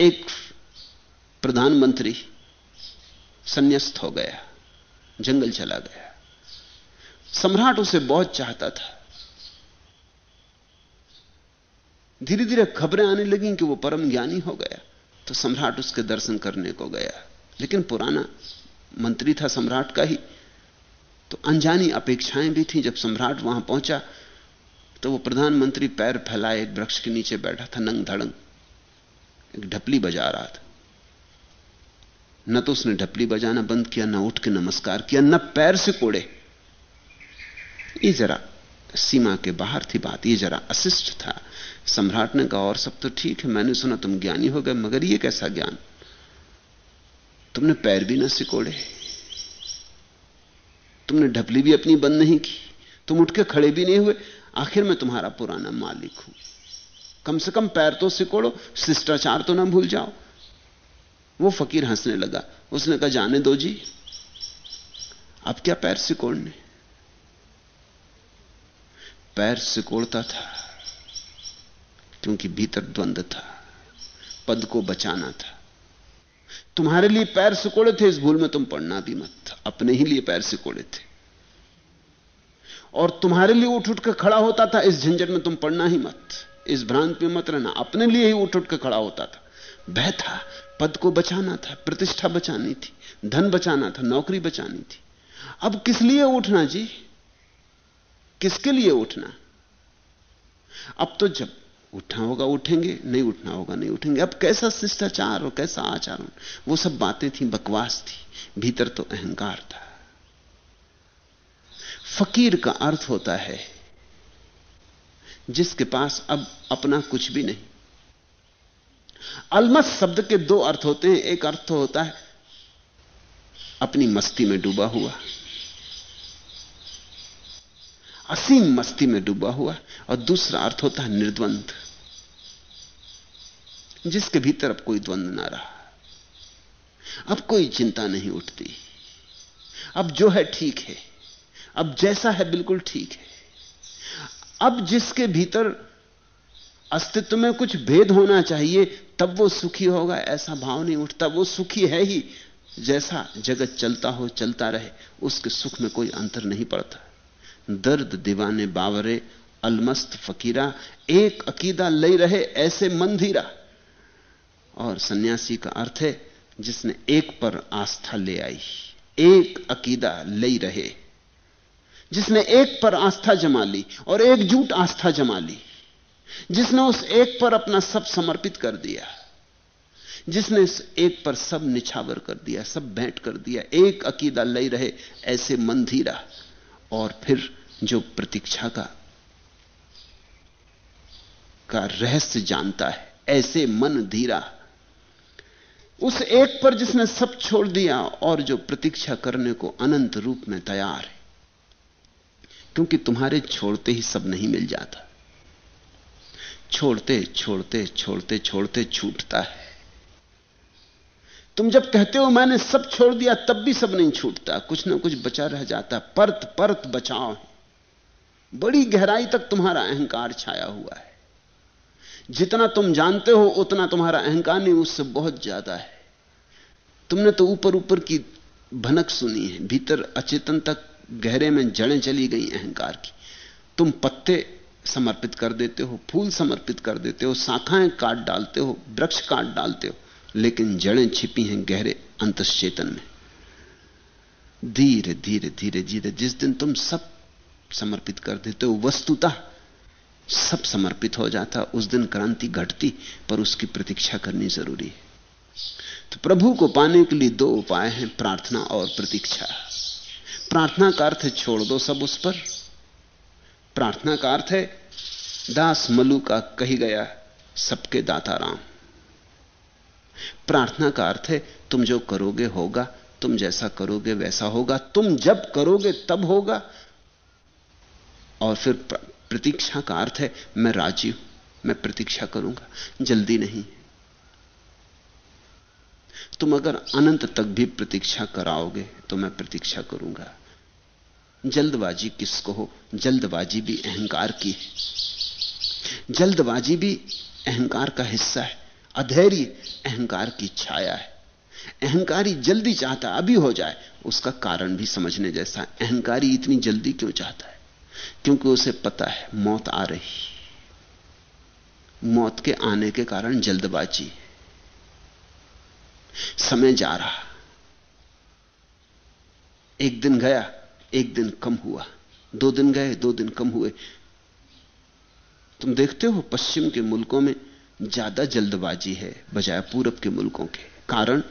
एक प्रधानमंत्री संन्यास्त हो गया, जंगल चला गया। सम्राट उसे बहुत चाहता था। धीरे धीरे खबरें आने लगी कि वो परम ज्ञानी हो गया तो सम्राट उसके दर्शन करने को गया। लेकिन पुराना मंत्री था सम्राट का ही तो अनजानी अपेक्षाएँ भी थी। जब सम्राट वहाँ पहुँचा तो वो प्रधानमंत्री पैर फैलाए, एक वृक्ष के नीचे बैठा था, नंग धड़ंग, एक ढपली बजा रहा था। न तो उसने ढपली बजाना बंद किया, न उठ के नमस्कार किया, न पैर से कोड़े। ये जरा सीमा के बाहर थी बात, ये जरा अशिष्ट था। सम्राट ने कहा, और सब तो ठीक है, मैंने सुना तुम ज्ञानी हो गए, मगर ये कैसा ज्ञान? तुमने पैर भी ना सिकोड़े, तुमने ढपली भी अपनी बंद नहीं की, तुम उठ के खड़े भी नहीं हुए, आखिर मैं तुम्हारा पुराना मालिक हूँ। कम से कम पैर तो सिकोड़ो, शिष्टाचार तो ना भूल जाओ। वो फकीर हंसने लगा, उसने कहा, जाने दो जी, अब क्या पैर सिकोड़ने? पैर सिकोड़ता था, क्योंकि भीतर द्वंद था, पद को बचाना था। तुम्हारे लिए पैर सिकोड़े थे, इस भूल में तुम पढ़ना भी मत, अपने ही लिए पैर सिकोड़े थे। और तुम्हारे लिए उठ उठ कर खड़ा होता था, इस झंझट में तुम पढ़ना ही मत, इस भ्रांत में मत रहना, अपने लिए ही उठ उठ कर खड़ा होता था। भय था, पद को बचाना था, प्रतिष्ठा बचानी थी, धन बचाना था, नौकरी बचानी थी। अब किस लिए उठना जी? किसके लिए उठना? अब तो जब उठना होगा, उठेंगे, नहीं उठना होगा, नहीं उठेंगे। अब कैसा शिष्टाचार और कैसा आचरण? वो सब बातें थी, बकवास थी, भीतर तो अहंकार था। फकीर का अर्थ होता है, जिसके पास अब अपना कुछ भी नहीं। अलमत शब्द के दो अर्थ होते हैं। एक अर्थ होता है, अपनी मस्ती में डूबा हुआ। असीम मस्ती में डूबा हुआ और दूसरा अर्थ होता है निर्द्वंद, जिसके भीतर अब कोई द्वंद ना रहा। अब कोई चिंता नहीं उठती। अब जो है ठीक है। अब जैसा है बिल्कुल ठीक है। अब जिसके भीतर अस्तित्व में कुछ भेद होना चाहिए, तब वो सुखी होगा, ऐसा भाव नहीं उठता। वो सुखी है ही। जैसा जगत चलता हो, चलता रहे, उसके सुख में कोई अंतर नहीं पड़ता। दर्द, दीवाने बावरे, अलमस्त फकीरा, एक अकीदा ले रहे, ऐसे मंदिरा और सन्यासी का अर्थ है, जिसने एक पर आस्था ले आई, एक अकीदा लई रहे। जिसने एक पर आस्था जमा ली और एकजुट आस्था जमा ली। जिसने उस एक पर अपना सब समर्पित कर दिया। जिसने इस एक पर सब निछावर कर दिया, सब भेंट कर दिया, एक अकीदा लई रहे, ऐसे मंदिरा और फिर जो प्रतीक्षा का का रहस्य जानता है, ऐसे मन धीरा, उस एक पर जिसने सब छोड़ दिया और जो प्रतीक्षा करने को अनंत रूप में तैयार है, क्योंकि तुम्हारे छोड़ते ही सब नहीं मिल जाता। छोड़ते छोड़ते छोड़ते छोड़ते छूटता है। तुम जब कहते हो मैंने सब छोड़ दिया, तब भी सब नहीं छूटता। कुछ ना कुछ बचा रह जाता। परत परत बचाव है बड़ी गहराई तक तुम्हारा अहंकार छाया हुआ है। जितना तुम जानते हो, उतना तुम्हारा अहंकार नहीं, उससे बहुत ज़्यादा है। तुमने तो ऊपर ऊपर की भनक सुनी है। भीतर अचेतन तक गहरे में जड़ें चली गई अहंकार की। तुम पत्ते समर्पित कर देते हो, फूल समर्पित कर देते हो, शाखाएँ काट डालते हो, वृक्ष काट डालते हो। लेकिन जड़ें छिपी हैं गहरे अंतश्चेतन में। धीरे धीरे धीरे धीरे जिस दिन तुम सब समर्पित कर देते हो, वस्तुतः सब समर्पित हो जाता, उस दिन क्रांति घटती, पर उसकी प्रतीक्षा करनी ज़रूरी है। तो प्रभु को पाने के लिए दो उपाय हैं, प्रार्थना और प्रतीक्षा। प्रार्थना का अर्थ छोड़ दो सब उस पर। प्रार्थना का अर्थ है, दास मलू का कही गया सबके दाता राम। प्रार्थना का अर्थ है, तुम जो करोगे होगा, तुम जैसा करोगे वैसा होगा, तुम जब करोगे तब होगा। और फिर प्रतीक्षा का अर्थ है, मैं राज़ी हूँ, मैं प्रतीक्षा करूँगा, जल्दी नहीं। तुम अगर अनंत तक भी प्रतीक्षा कराओगे तो मैं प्रतीक्षा करूँगा। जल्दबाजी किसको हो? जल्दबाजी भी अहंकार की है। जल्दबाजी भी अहंकार का हिस्सा है। अधैर्य, अहंकार की छाया है। अहंकारी जल्दी चाहता अभी हो जाए। उसका कारण भी समझने जैसा अहंकारी इतनी जल्दी क्यों चाहता है? क्योंकि उसे पता है, मौत आ रही मौत के आने के कारण जल्दबाजी समय जा रहा। एक दिन गया, एक दिन कम हुआ। दो दिन गए, दो दिन कम हुए। तुम देखते हो पश्चिम के मुल्कों में ज़्यादा जल्दबाजी है बजाय पूरब के मुल्कों के। कारण?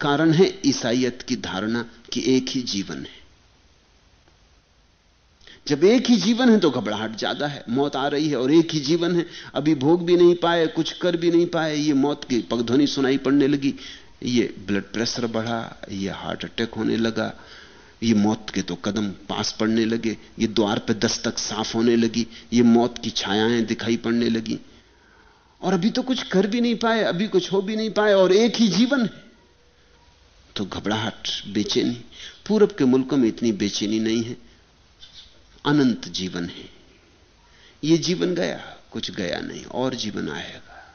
कारण है ईसाइत की धारणा कि एक ही जीवन है। जब एक ही जीवन है तो घबराहट ज़्यादा है, मौत आ रही है और एक ही जीवन है। अभी भोग भी नहीं पाए, कुछ कर भी नहीं पाए, ये मौत की पगध्वनि सुनाई पड़ने लगी। ये ब्लड प्रेशर बढ़ा, ये हार्ट अटैक होने लगा, ये मौत के तो कदम पास पड़ने लगे, ये द्वार पे दस्तक साफ़ होने लगी, ये मौत की छायाएँ दिखाई पड़ने लगी। और अभी तो कुछ कर भी नहीं पाए, अभी कुछ हो भी नहीं पाए, और एक ही जीवन है। तो घबराहट, बेचैनी, पूरब के मुल्कों में इतनी बेचैनी नहीं है। अनंत जीवन है। ये जीवन गया, कुछ गया नहीं, और जीवन आएगा।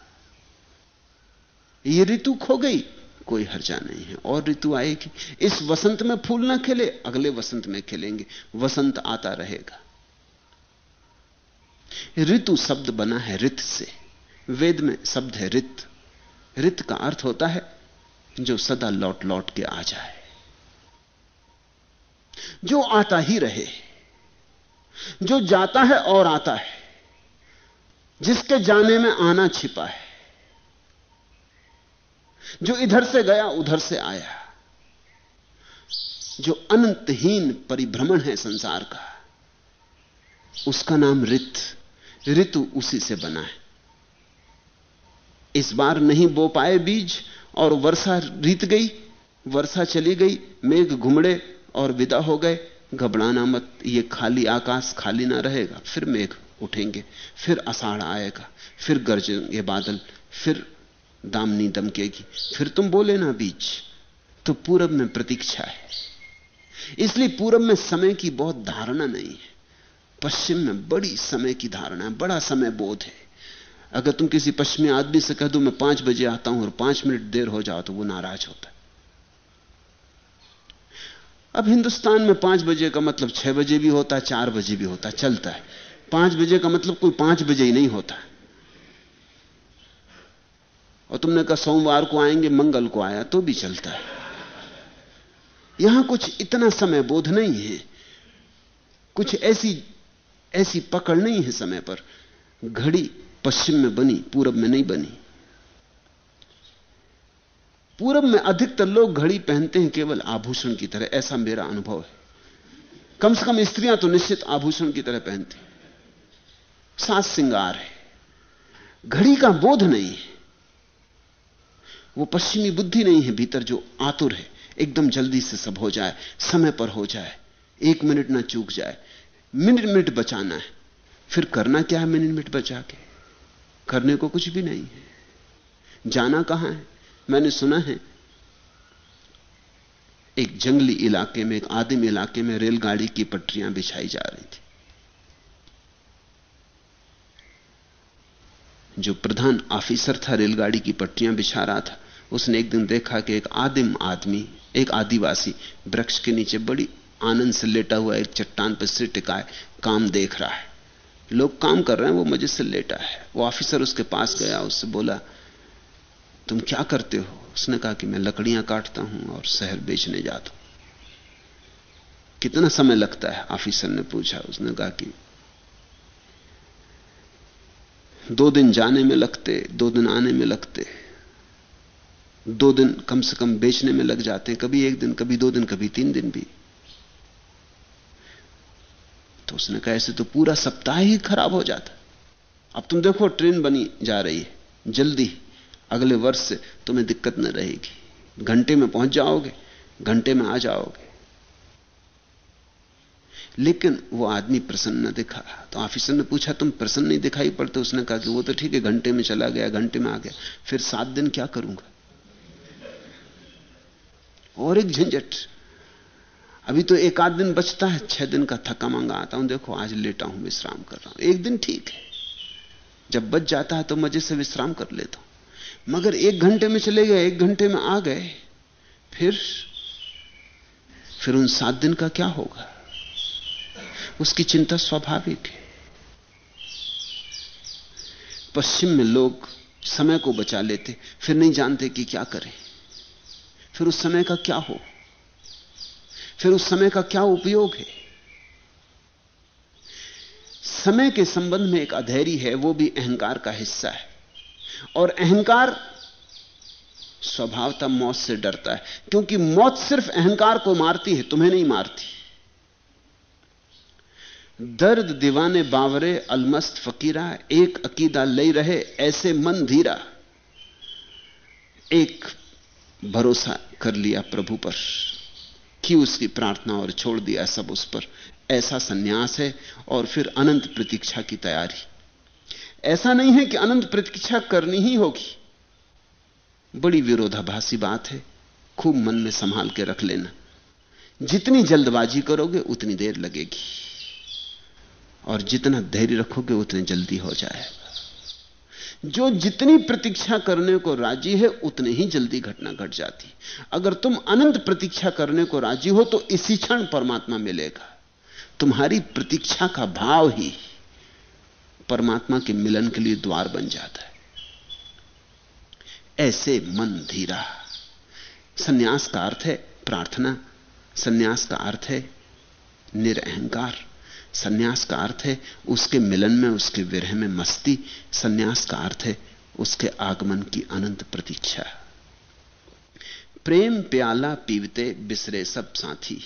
ये ऋतु खो गई, कोई हर्जा नहीं है, और ऋतु आएगी। इस वसंत में फूल ना खिले, अगले वसंत में खिलेंगे। वसंत आता रहेगा। ऋतु शब्द बना है रित से। वेद में शब्द है रित रित का अर्थ होता है जो सदा लौट लौट के आ जाए। जो आता ही रहे, जो जाता है और आता है, जिसके जाने में आना छिपा है, जो इधर से गया, उधर से आया, जो अनंतहीन परिभ्रमण है संसार का, उसका नाम रित ऋतु उसी से बना है। इस बार नहीं बो पाए बीज, और वर्षा रीत गई, वर्षा चली गई, मेघ घुमड़े और विदा हो गए। घबराना मत, ये खाली आकाश खाली ना रहेगा, फिर मेघ उठेंगे, फिर अषाढ़ आएगा, फिर गरजेंगे बादल, फिर दामनी दमकेगी, फिर तुम बोले ना बीच तो पूरब में प्रतीक्षा है। इसलिए पूरब में समय की बहुत धारणा नहीं है, पश्चिम में बड़ी समय की धारणा है, बड़ा समय बोध है। अगर तुम किसी पश्चिमी आदमी से कह दो, मैं पाँच बजे आता हूँ और पाँच मिनट देर हो जाओ तो वो नाराज़ होता है। अब हिंदुस्तान में पाँच बजे का मतलब छह बजे भी होता है चार बजे भी होता, चलता है। पाँच बजे का मतलब कोई पाँच बजे ही नहीं होता। और तुमने कहा सोमवार को आएँगे, मंगल को आया तो भी चलता है। यहाँ कुछ इतना समय बोध नहीं है। कुछ ऐसी ऐसी पकड़ नहीं है समय पर। घड़ी पश्चिम में बनी, पूरब में नहीं बनी। पूरब में अधिकतर लोग घड़ी पहनते हैं, केवल आभूषण की तरह। ऐसा मेरा अनुभव है। कम से कम स्त्रियाँ तो निश्चित आभूषण की तरह पहनती सास सिंगार है। घड़ी का बोध नहीं है। वो पश्चिमी बुद्धि नहीं है, भीतर जो आतुर है, एकदम जल्दी से सब हो जाए, समय पर हो जाए, एक मिनट ना चूक जाए। मिनट मिनट बचाना है। फिर करना क्या है मिनट मिनट बचा के? करने को कुछ भी नहीं है। जाना कहाँ है? मैंने सुना है, एक जंगली इलाके में, एक आदिम इलाके में रेलगाड़ी की पटरियाँ बिछाई जा रही थी। जो प्रधान ऑफिसर था रेलगाड़ी की पटरियाँ बिछा रहा था, उसने एक दिन देखा कि एक आदिम आदमी, एक आदिवासी वृक्ष के नीचे बड़ी आनंद से लेटा हुआ एक चट्टान पर सिर टिकाए, काम देख रहा है। लोग काम कर रहे हैं, वो मज़े से लेटा है। वो ऑफिसर उसके पास गया, उससे बोला, तुम क्या करते हो? उसने कहा कि, मैं लकड़ियाँ काटता हूँ और शहर बेचने जाता हूँ। कितना समय लगता है? ऑफिसर ने पूछा। उसने कहा कि, दो दिन जाने में लगते, दो दिन आने में लगते। दो दिन कम से कम बेचने में लग जाते कभी एक दिन, कभी दो दिन, कभी तीन दिन भी। तो उसने कहा, ऐसे तो पूरा सप्ताह ही खराब हो जाता। अब तुम देखो, ट्रेन बनी जा रही है, जल्दी। अगले वर्ष से तुम्हें दिक्कत न रहेगी। घंटे में पहुँच जाओगे, घंटे में आ जाओगे। लेकिन वो आदमी प्रसन्न न दिखा। तो ऑफिसर ने पूछा, तुम प्रसन्न नहीं दिखाई पड़ते? उसने कहा कि वो तो ठीक है, घंटे में चला गया, घंटे में आ गया। फिर सात दिन क्या करूँगा? और एक झंझट। अभी तो एक आध दिन बचता है, छह दिन का थका मांगा आता हूँ, देखो आज लेटा हूँ, विश्राम कर रहा हूँ। एक दिन ठीक है। जब बच जाता है तो मज़े से विश्राम कर लेता हूँ। मगर एक घंटे में चले गए, एक घंटे में आ गए, फिर फिर उन सात दिन का क्या होगा? उसकी चिंता स्वाभाविक है। पश्चिम में लोग समय को बचा लेते, फिर नहीं जानते कि क्या करें। फिर उस समय का क्या हो? फिर उस समय का क्या उपयोग है? समय के संबंध में एक अधैरी है, वो भी अहंकार का हिस्सा है। और अहंकार स्वभावता मौत से डरता है, क्योंकि मौत सिर्फ़ अहंकार को मारती है, तुम्हें नहीं मारती। दर्द, दीवाने, बावरे, अलमस्त, फकीरा, एक अकीदा ले रहे, ऐसे मन धीरा। एक भरोसा कर लिया प्रभु पर। की उसकी प्रार्थना और छोड़ दिया सब उस पर। ऐसा सन्यास है और फिर अनंत प्रतीक्षा की तैयारी। ऐसा नहीं है कि अनंत प्रतीक्षा करनी ही होगी। बड़ी विरोधाभासी बात है। खूब मन में संभाल के रख लेना। जितनी जल्दबाजी करोगे, उतनी देर लगेगी। और जितना धैर्य रखोगे, उतने जल्दी हो जाएगा। जो जितनी प्रतीक्षा करने को राज़ी है, उतने ही जल्दी घटना घट गट जाती। अगर तुम अनंत प्रतीक्षा करने को राज़ी हो तो इसी क्षण परमात्मा मिलेगा। तुम्हारी प्रतीक्षा का भाव ही परमात्मा के मिलन के लिए द्वार बन जाता है। ऐसे मन धीरा। सन्यास का अर्थ है प्रार्थना। सन्यास का अर्थ है निरअहकार। सन्यास का अर्थ है, उसके मिलन में, उसके विरह में मस्ती। सन्यास का अर्थ है, उसके आगमन की अनंत प्रतीक्षा। प्रेम प्याला पीवते बिसरे सब साथी।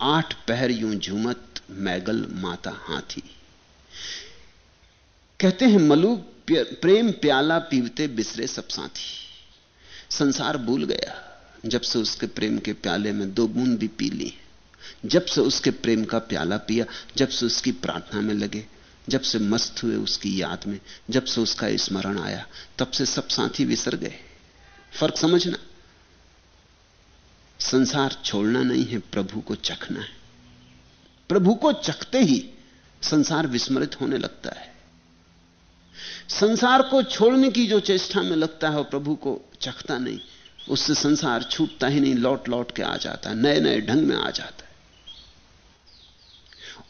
आठ पहर यूँ झूमत मैगल माता हाथी। कहते हैं, मलू प्रेम प्याला पीवते बिसरे सब साथी। संसार भूल गया, जब से उसके प्रेम के प्याले में दो बूंद भी पी ली। जब से उसके प्रेम का प्याला पिया, जब से उसकी प्रार्थना में लगे, जब से मस्त हुए उसकी याद में, जब से उसका स्मरण आया, तब से सब साथी विसर गए। फ़र्क समझना। संसार छोड़ना नहीं है, प्रभु को चखना है। प्रभु को चखते ही संसार विस्मृत होने लगता है। संसार को छोड़ने की जो चेष्टा में लगता है और प्रभु को चखता नहीं। उससे संसार छूटता ही नहीं लौट लौट के आ जाता है नए नए ढंग में आ जाता है।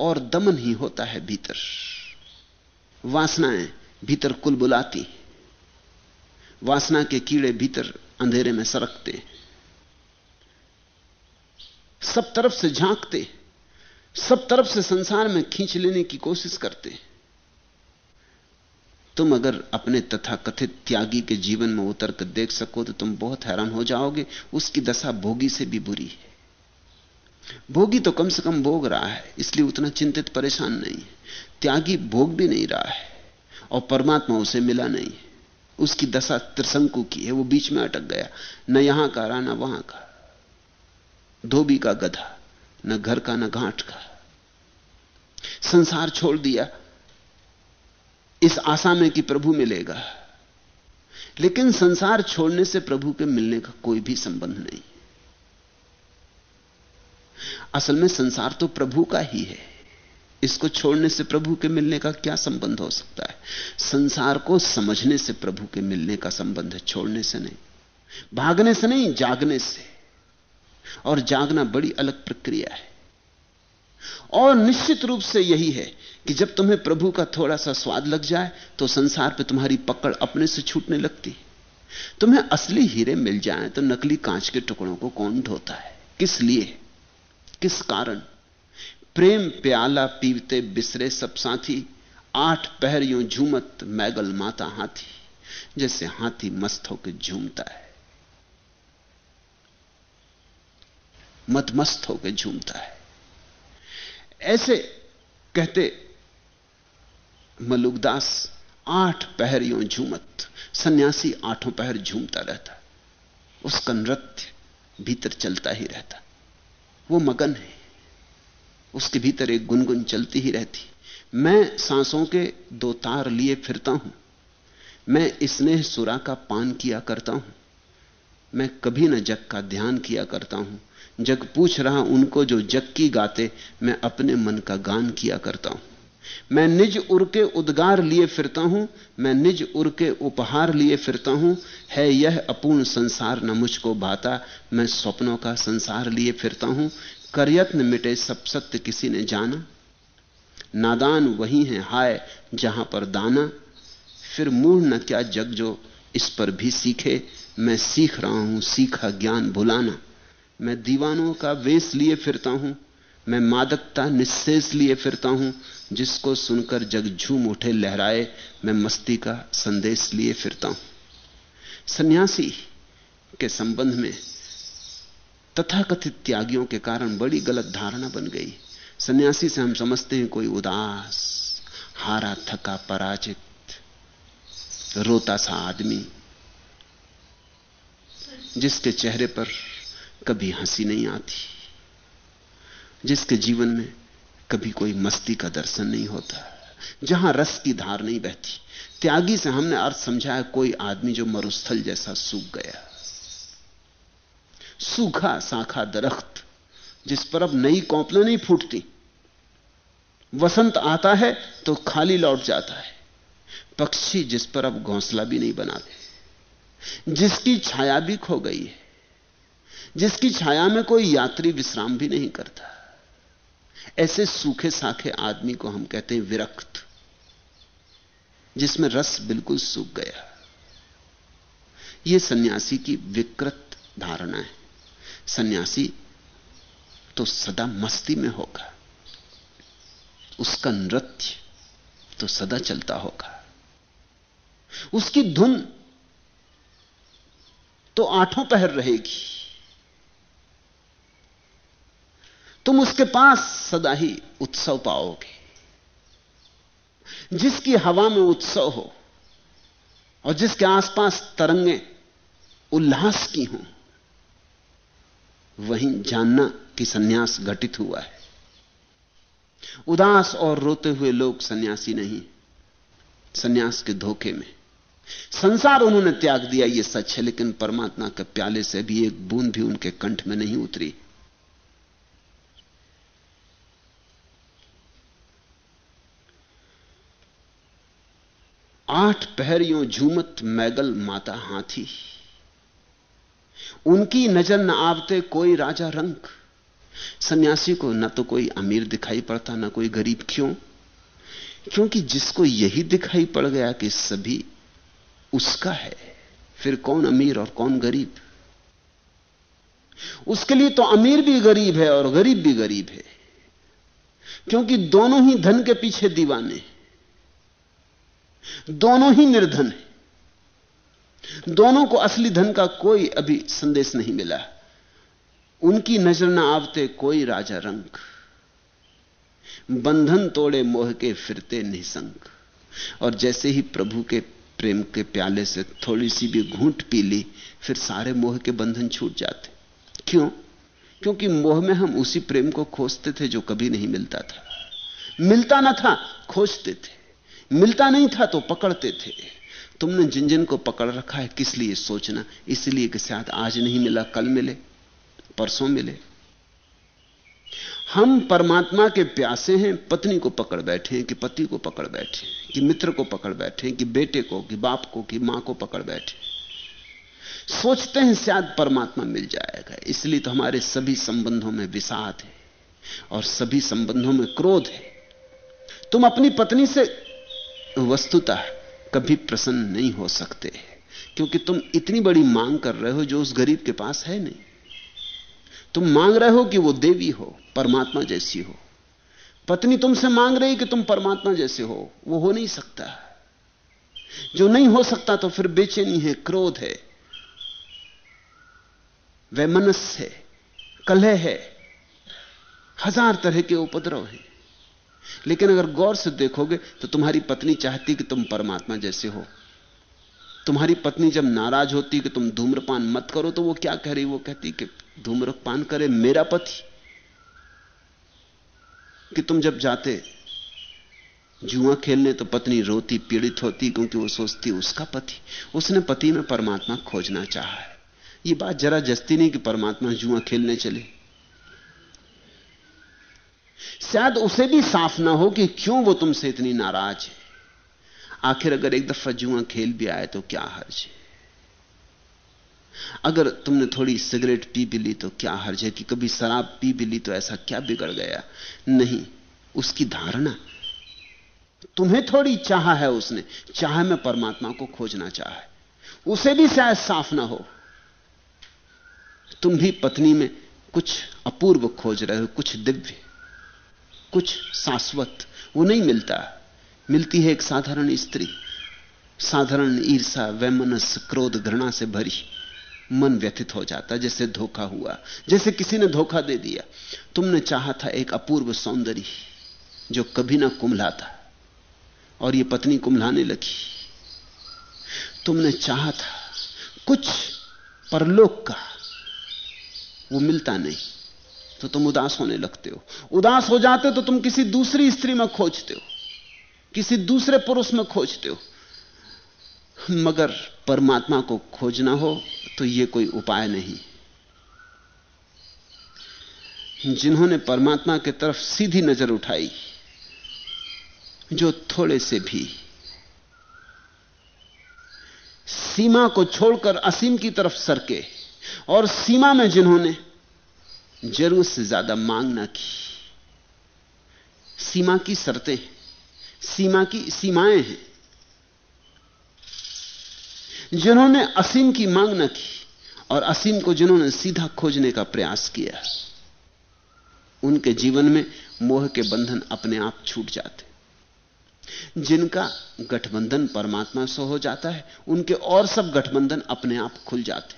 और दमन ही होता है भीतर। वासनाएँ भीतर कुल बुलाती वासना के कीड़े भीतर अंधेरे में सरकते सब तरफ़ से झांकते सब तरफ़ से संसार में खींच लेने की कोशिश करते तुम अगर अपने तथाकथित त्यागी के जीवन में उतर कर देख सको तो तुम बहुत हैरान हो जाओगे। उसकी दशा भोगी से भी बुरी है। भोगी तो कम से कम भोग रहा है, इसलिए उतना चिंतित परेशान नहीं है। त्यागी भोग भी नहीं रहा है, और परमात्मा उसे मिला नहीं उसकी दशा त्रिशंकु की है, वो बीच में अटक गया, न यहाँ का रहा न वहाँ का, धोबी का गधा, न घर का, न घाट का। संसार छोड़ दिया, इस आशा में कि प्रभु मिलेगा। लेकिन संसार छोड़ने से प्रभु के मिलने का कोई भी संबंध नहीं। असल में संसार तो प्रभु का ही है। इसको छोड़ने से प्रभु के मिलने का क्या संबंध हो सकता है? संसार को समझने से प्रभु के मिलने का संबंध है, छोड़ने से नहीं। भागने से नहीं, जागने से। और जागना बड़ी अलग प्रक्रिया है। और निश्चित रूप से यही है कि जब तुम्हें प्रभु का थोड़ा सा स्वाद लग जाए तो संसार पे तुम्हारी पकड़ अपने से छूटने लगती तुम्हें असली हीरे मिल जाए तो नकली कांच के टुकड़ों को कौन ढोता है? किस लिए? किस कारण? प्रेम प्याला पीवते बिसरे सब साथी, आठ पहर यूँ झूमत मैगल माता हाथी, जैसे हाथी मस्त होकर झूमता है। मतमस्त होकर झूमता है। ऐसे कहते मलुकदास आठ पहर यूँ झूमत, सन्यासी आठों पहर झूमता रहता। उसका नृत्य भीतर चलता ही रहता। वो मगन है। उसके भीतर एक गुनगुन चलती ही रहती। मैं सांसों के दो तार लिए फिरता हूँ। मैं स्नेह सुरा का पान किया करता हूँ। मैं कभी न जग का ध्यान किया करता हूँ। जग पूछ रहा उनको जो जग की गाते, मैं अपने मन का गान किया करता हूँ। मैं निज उर के उद्गार लिए फिरता हूँ, मैं निज उर के उपहार लिए फिरता हूँ, है यह अपूर्ण संसार न मुझको भाता, मैं स्वप्नों का संसार लिए फिरता हूँ करयत्न मिटे सब सत्य किसी ने जाना। नादान वही है हाय जहाँ पर दाना, फिर मूढ़ न क्या जग जो इस पर भी सीखे, मैं सीख रहा हूँ सीखा ज्ञान भुलाना। मैं दीवानों का वेश लिए फिरता हूँ, मैं मादकता निशेष लिए फिरता हूँ जिसको सुनकर जग झूम उठे लहराए, मैं मस्ती का संदेश लिए फिरता हूँ। सन्यासी के संबंध में तथाकथित त्यागियों के कारण बड़ी गलत धारणा बन गई। सन्यासी से हम समझते हैं कोई उदास, हारा, थका, पराजित, रोता सा आदमी, जिसके चेहरे पर कभी हँसी नहीं आती, जिसके जीवन में कभी कोई मस्ती का दर्शन नहीं होता, जहाँ रस की धार नहीं बहती। त्यागी से हमने अर्थ समझा है, कोई आदमी जो मरुस्थल जैसा सूख गया। सूखा साखा दरख्त, जिस पर अब नई कौपलें नहीं फूटती। वसंत आता है तो खाली लौट जाता है। पक्षी जिस पर अब घोंसला भी नहीं बनाते जिसकी छाया भी खो गई है, जिसकी छाया में कोई यात्री विश्राम भी नहीं करता। ऐसे सूखे साखे आदमी को हम कहते हैं विरक्त, जिसमें रस बिल्कुल सूख गया। यह सन्यासी की विकृत धारणा है। सन्यासी तो सदा मस्ती में होगा, उसका नृत्य तो सदा चलता होगा। उसकी धुन तो आठों पहर रहेगी। तुम उसके पास सदा ही उत्सव पाओगे। जिसकी हवा में उत्सव हो और जिसके आसपास तरंगे उल्लास की हों, वहीं जानना कि सन्यास घटित हुआ है। उदास और रोते हुए लोग सन्यासी नहीं, सन्यास के धोखे में। संसार उन्होंने त्याग दिया यह सच है, लेकिन परमात्मा के प्याले से भी एक बूंद भी उनके कंठ में नहीं उतरी। आठ पहरियों झूमत मैगल माता हाथी। उनकी नज़र न आवते कोई राजा रंग। सन्यासी को न तो कोई अमीर दिखाई पड़ता, न कोई गरीब क्यों? क्योंकि जिसको यही दिखाई पड़ गया कि सभी उसका है, फिर कौन अमीर और कौन गरीब? उसके लिए तो अमीर भी गरीब है और गरीब भी गरीब है। क्योंकि दोनों ही धन के पीछे दीवाने दोनों ही निर्धन है। दोनों को असली धन का कोई अभी संदेश नहीं मिला। उनकी नज़र ना आवते कोई राजा रंग। बंधन तोड़े मोह के फिरते निसंग। और जैसे ही प्रभु के प्रेम के प्याले से थोड़ी सी भी घूंट पी ली, फिर सारे मोह के बंधन छूट जाते। क्यों? क्योंकि मोह में हम उसी प्रेम को खोजते थे जो कभी नहीं मिलता था। मिलता ना था, खोजते थे। मिलता नहीं था तो पकड़ते थे। तुमने जिन जिन को पकड़ रखा है, किस लिए सोचना? इसलिए कि शायद आज नहीं मिला, कल मिले, परसों मिले। हम परमात्मा के प्यासे हैं, पत्नी को पकड़ बैठे हैं, कि पति को पकड़ बैठे हैं, कि मित्र को पकड़ बैठे हैं, कि बेटे को, कि बाप को, कि माँ को पकड़ बैठे सोचते हैं शायद परमात्मा मिल जाएगा। इसलिए तो हमारे सभी संबंधों में विषाद है और सभी संबंधों में क्रोध है। तुम अपनी पत्नी से वस्तुतः कभी प्रसन्न नहीं हो सकते, क्योंकि तुम इतनी बड़ी मांग कर रहे हो जो उस गरीब के पास है नहीं। तुम मांग रहे हो कि वो देवी हो, परमात्मा जैसी हो। पत्नी तुमसे मांग रही कि तुम परमात्मा जैसे हो, वो हो नहीं सकता। जो नहीं हो सकता तो फिर बेचैनी है, क्रोध है वैमनस है, कलह है, हज़ार तरह के उपद्रव हैं। लेकिन अगर गौर से देखोगे तो तुम्हारी पत्नी चाहती कि तुम परमात्मा जैसे हो। तुम्हारी पत्नी जब नाराज़ होती कि तुम धूम्रपान मत करो तो वो क्या कह रही? वो कहती कि धूम्रपान करे मेरा पति। कि तुम जब जाते, जुआ खेलने तो पत्नी रोती, पीड़ित होती, क्योंकि वो सोचती, उसका पति, उसने पति में परमात्मा खोजना चाहा है। ये बात जरा जस्ती नहीं कि परमात्मा जुआ खेलने चले। शायद उसे भी साफ़ ना हो कि क्यों वो तुमसे इतनी नाराज़ है। आखिर अगर एक दफ़ा जुआ खेल भी आए तो क्या हर्ज है? अगर तुमने थोड़ी सिगरेट पी भी ली तो क्या हर्ज है कि कभी शराब पी भी ली तो ऐसा क्या बिगड़ गया? नहीं, उसकी धारणा। तुम्हें थोड़ी चाह है उसने, चाह में परमात्मा को खोजना चाह उसे भी शायद साफ़ ना हो। तुम भी पत्नी में कुछ अपूर्व खोज रहे हो, कुछ दिव्य। कुछ शाश्वत, वो नहीं मिलता। मिलती है एक साधारण स्त्री, साधारण ईर्षा वैमनस, क्रोध, घृणा से भरी। मन व्यथित हो जाता, जैसे धोखा हुआ, जैसे किसी ने धोखा दे दिया। तुमने चाहा था एक अपूर्व सौंदर्य, जो कभी ना कुमलाता, और ये पत्नी कुमलाने लगी। तुमने चाहा था कुछ परलोक का, वो मिलता नहीं। तो तुम उदास होने लगते हो। उदास हो जाते हो तो तुम किसी दूसरी स्त्री में खोजते हो। किसी दूसरे पुरुष में खोजते हो। मगर परमात्मा को खोजना हो तो यह कोई उपाय नहीं। जिन्होंने परमात्मा की तरफ़ सीधी नज़र उठाई, जो थोड़े से भी सीमा को छोड़कर असीम की तरफ़ सरके, और सीमा में जिन्होंने ज़रूरत से ज़्यादा मांग ना की। सीमा की शर्तें सीमा की सीमाएँ हैं। जिन्होंने असीम की मांग न की और असीम को जिन्होंने सीधा खोजने का प्रयास किया, उनके जीवन में मोह के बंधन अपने आप छूट जाते। जिनका गठबंधन परमात्मा से हो जाता है, उनके और सब गठबंधन अपने आप खुल जाते।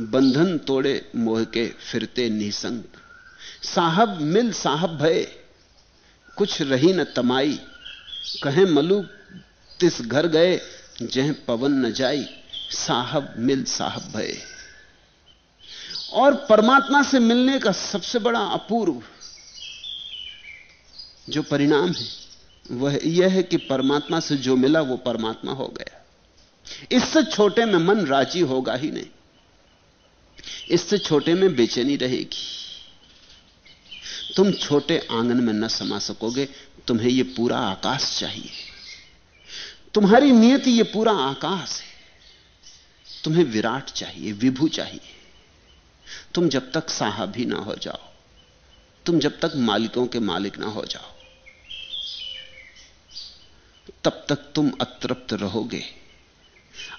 बंधन तोड़े मोह के फिरते निसंग। साहब मिल साहब भय, कुछ रही न तमाई। कहें मलू, तिस घर गए, जह पवन न जाई। साहब मिल साहब भय। और परमात्मा से मिलने का सबसे बड़ा अपूर्व जो परिणाम है, वह यह है कि परमात्मा से जो मिला, वो परमात्मा हो गया। इससे छोटे में मन राज़ी होगा ही नहीं। इससे छोटे में बेचैनी रहेगी। तुम छोटे आँगन में न समा सकोगे, तुम्हें यह पूरा आकाश चाहिए। तुम्हारी नियति यह पूरा आकाश है। तुम्हें विराट चाहिए, विभू चाहिए। तुम जब तक साहब भी ना हो जाओ, तुम जब तक मालिकों के मालिक ना हो जाओ, तब तक तुम अतृप्त रहोगे।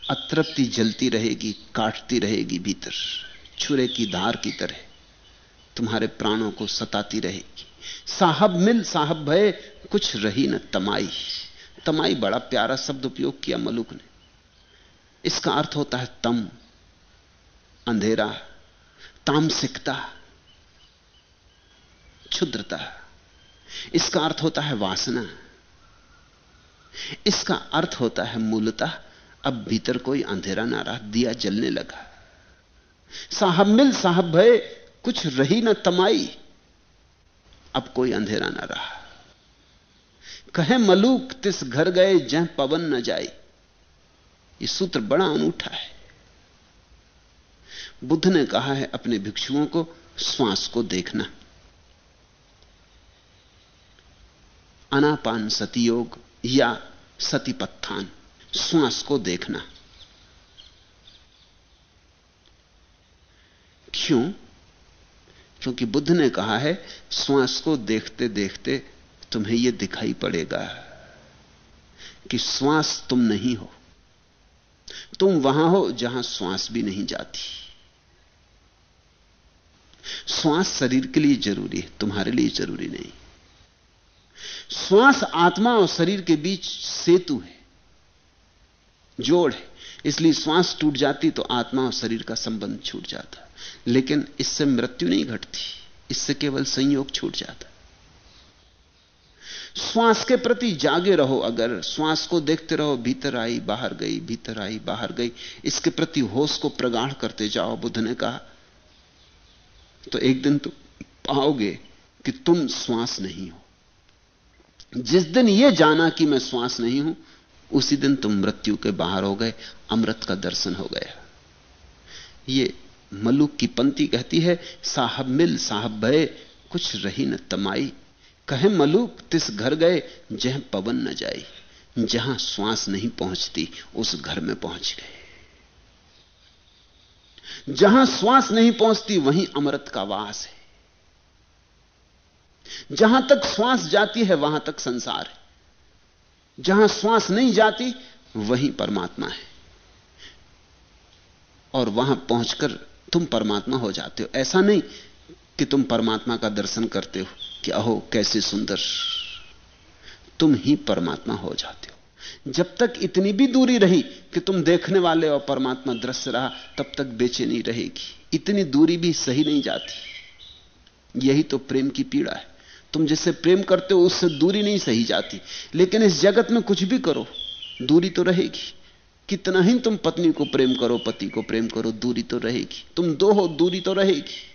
अतृप्ति जलती रहेगी, काटती रहेगी भीतर। छुरे की धार की तरह तुम्हारे प्राणों को सताती रहेगी। साहब मिल, साहब भय, कुछ रही न तमाई। तमाई बड़ा प्यारा शब्द उपयोग किया मलुक ने। इसका अर्थ होता है तम, अंधेरा, तामसिकता, क्षुद्रता। इसका अर्थ होता है वासना। इसका अर्थ होता है मूलतः अब भीतर कोई अंधेरा ना रहा दिया जलने लगा। साहब मिल, साहब भय, कुछ रही ना तमाई। अब कोई अंधेरा ना रहा। कहे, मलूक, तिस घर गए, जह पवन न जाए। यह सूत्र बड़ा अनूठा है। बुद्ध ने कहा है, अपने भिक्षुओं को, श्वास को देखना। अनापान सतियोग या सतीपत्थान, श्वास को देखना। क्यों? क्योंकि बुद्ध ने कहा है, श्वास को देखते देखते तुम्हें यह दिखाई पड़ेगा कि श्वास तुम नहीं हो। तुम वहाँ हो जहाँ श्वास भी नहीं जाती। श्वास शरीर के लिए ज़रूरी है, तुम्हारे लिए ज़रूरी नहीं। श्वास आत्मा और शरीर के बीच सेतु है, जोड़ है। इसलिए श्वास टूट जाती तो आत्मा और शरीर का संबंध छूट जाता। लेकिन इससे मृत्यु नहीं घटती, इससे केवल संयोग छूट जाता। श्वास के प्रति जागे रहो अगर, श्वास को देखते रहो, भीतर आई, बाहर गई, भीतर आई, बाहर गई, इसके प्रति होश को प्रगाढ़ करते जाओ, बुद्ध ने कहा। तो एक दिन तुम पाओगे कि तुम श्वास नहीं हो। जिस दिन यह जाना कि मैं श्वास नहीं हूँ उसी दिन तुम मृत्यु के बाहर हो गए, अमृत का दर्शन हो गया। ये मलुक की पंक्ति कहती है, साहब मिल, साहब भय, कुछ रही न तमाई। कहे, मलुक, तिस घर गए, जह पवन न जाए, जहाँ श्वास नहीं पहुँचती, उस घर में पहुँच गए। जहाँ श्वास नहीं पहुँचती, वहीं अमृत का वास है। जहाँ तक श्वास जाती है, वहाँ तक संसार है। जहाँ श्वास नहीं जाती, वहीं परमात्मा है। और वहाँ पहुंचकर तुम परमात्मा हो जाते हो। ऐसा नहीं कि तुम परमात्मा का दर्शन करते हो कि अहो, कैसे सुंदर। तुम ही परमात्मा हो जाते हो। जब तक इतनी भी दूरी रही कि तुम देखने वाले और परमात्मा दृश्य रहा, तब तक बेचैनी रहेगी। इतनी दूरी भी सही नहीं जाती। यही तो प्रेम की पीड़ा है। तुम जिससे प्रेम करते हो उससे दूरी नहीं सही जाती। लेकिन इस जगत में कुछ भी करो, दूरी तो रहेगी। कितना ही तुम पत्नी को प्रेम करो, पति को प्रेम करो, दूरी तो रहेगी। तुम दो हो, दूरी तो रहेगी।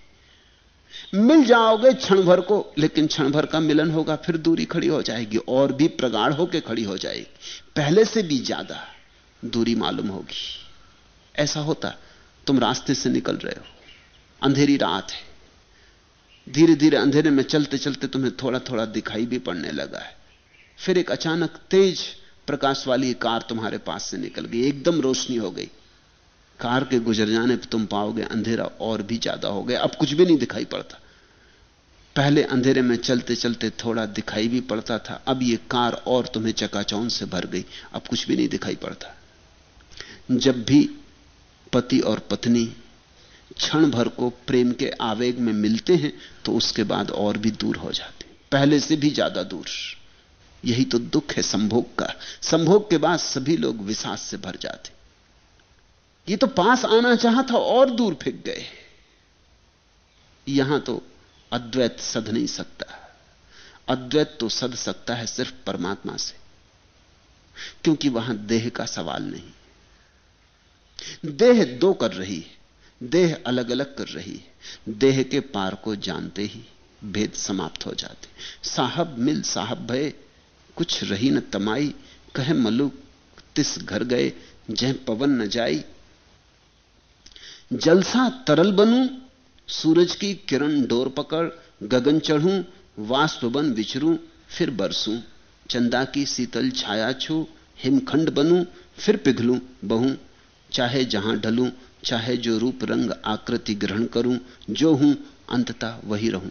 मिल जाओगे क्षण भर को, लेकिन क्षण भर का मिलन होगा, फिर दूरी खड़ी हो जाएगी, और भी प्रगाढ़ होकर खड़ी हो जाएगी। पहले से भी ज़्यादा दूरी मालूम होगी। ऐसा होता, तुम रास्ते से निकल रहे हो। अंधेरी रात है। धीरे धीरे अंधेरे में चलते चलते तुम्हें थोड़ा थोड़ा दिखाई भी पड़ने लगा है। फिर एक अचानक तेज प्रकाश वाली कार तुम्हारे पास से निकल गई, एकदम रोशनी हो गई। कार के गुजर जाने पर तुम पाओगे अंधेरा और भी ज़्यादा हो गया। अब कुछ भी नहीं दिखाई पड़ता। पहले अंधेरे में चलते चलते थोड़ा दिखाई भी पड़ता था, अब यह कार और तुम्हें चकाचौन से भर गई। अब कुछ भी नहीं दिखाई पड़ता। जब भी पति और पत्नी क्षण भर को प्रेम के आवेग में मिलते हैं तो उसके बाद और भी दूर हो जाते पहले से भी ज़्यादा दूर। यही तो दुख है संभोग का। संभोग के बाद सभी लोग विश्वास से भर जाते ये तो पास आना चाहा था, और दूर फेंक गए यहाँ तो अद्वैत सद नहीं सकता। अद्वैत तो सद सकता है सिर्फ़ परमात्मा से। क्योंकि वहाँ देह का सवाल नहीं। देह दो कर रही है। देह अलग अलग कर रही है। देह के पार को जानते ही भेद समाप्त हो जाते। साहब मिल, साहब भय, कुछ रही न तमाई। कहे मलुक, तिस घर गए, जह पवन न जाई। जलसा तरल बनू, सूरज की किरण डोर पकड़, गगन चढ़ूं, वाष्प बन विचरूं, फिर बरसूं। चंदा की शीतल छाया छू, हिमखंड बनूं, फिर पिघलूं, बहु। चाहे जहाँ ढलूं चाहे जो रूप रंग आकृति ग्रहण करूँ, जो हूँ, अंततः वही रहूँ।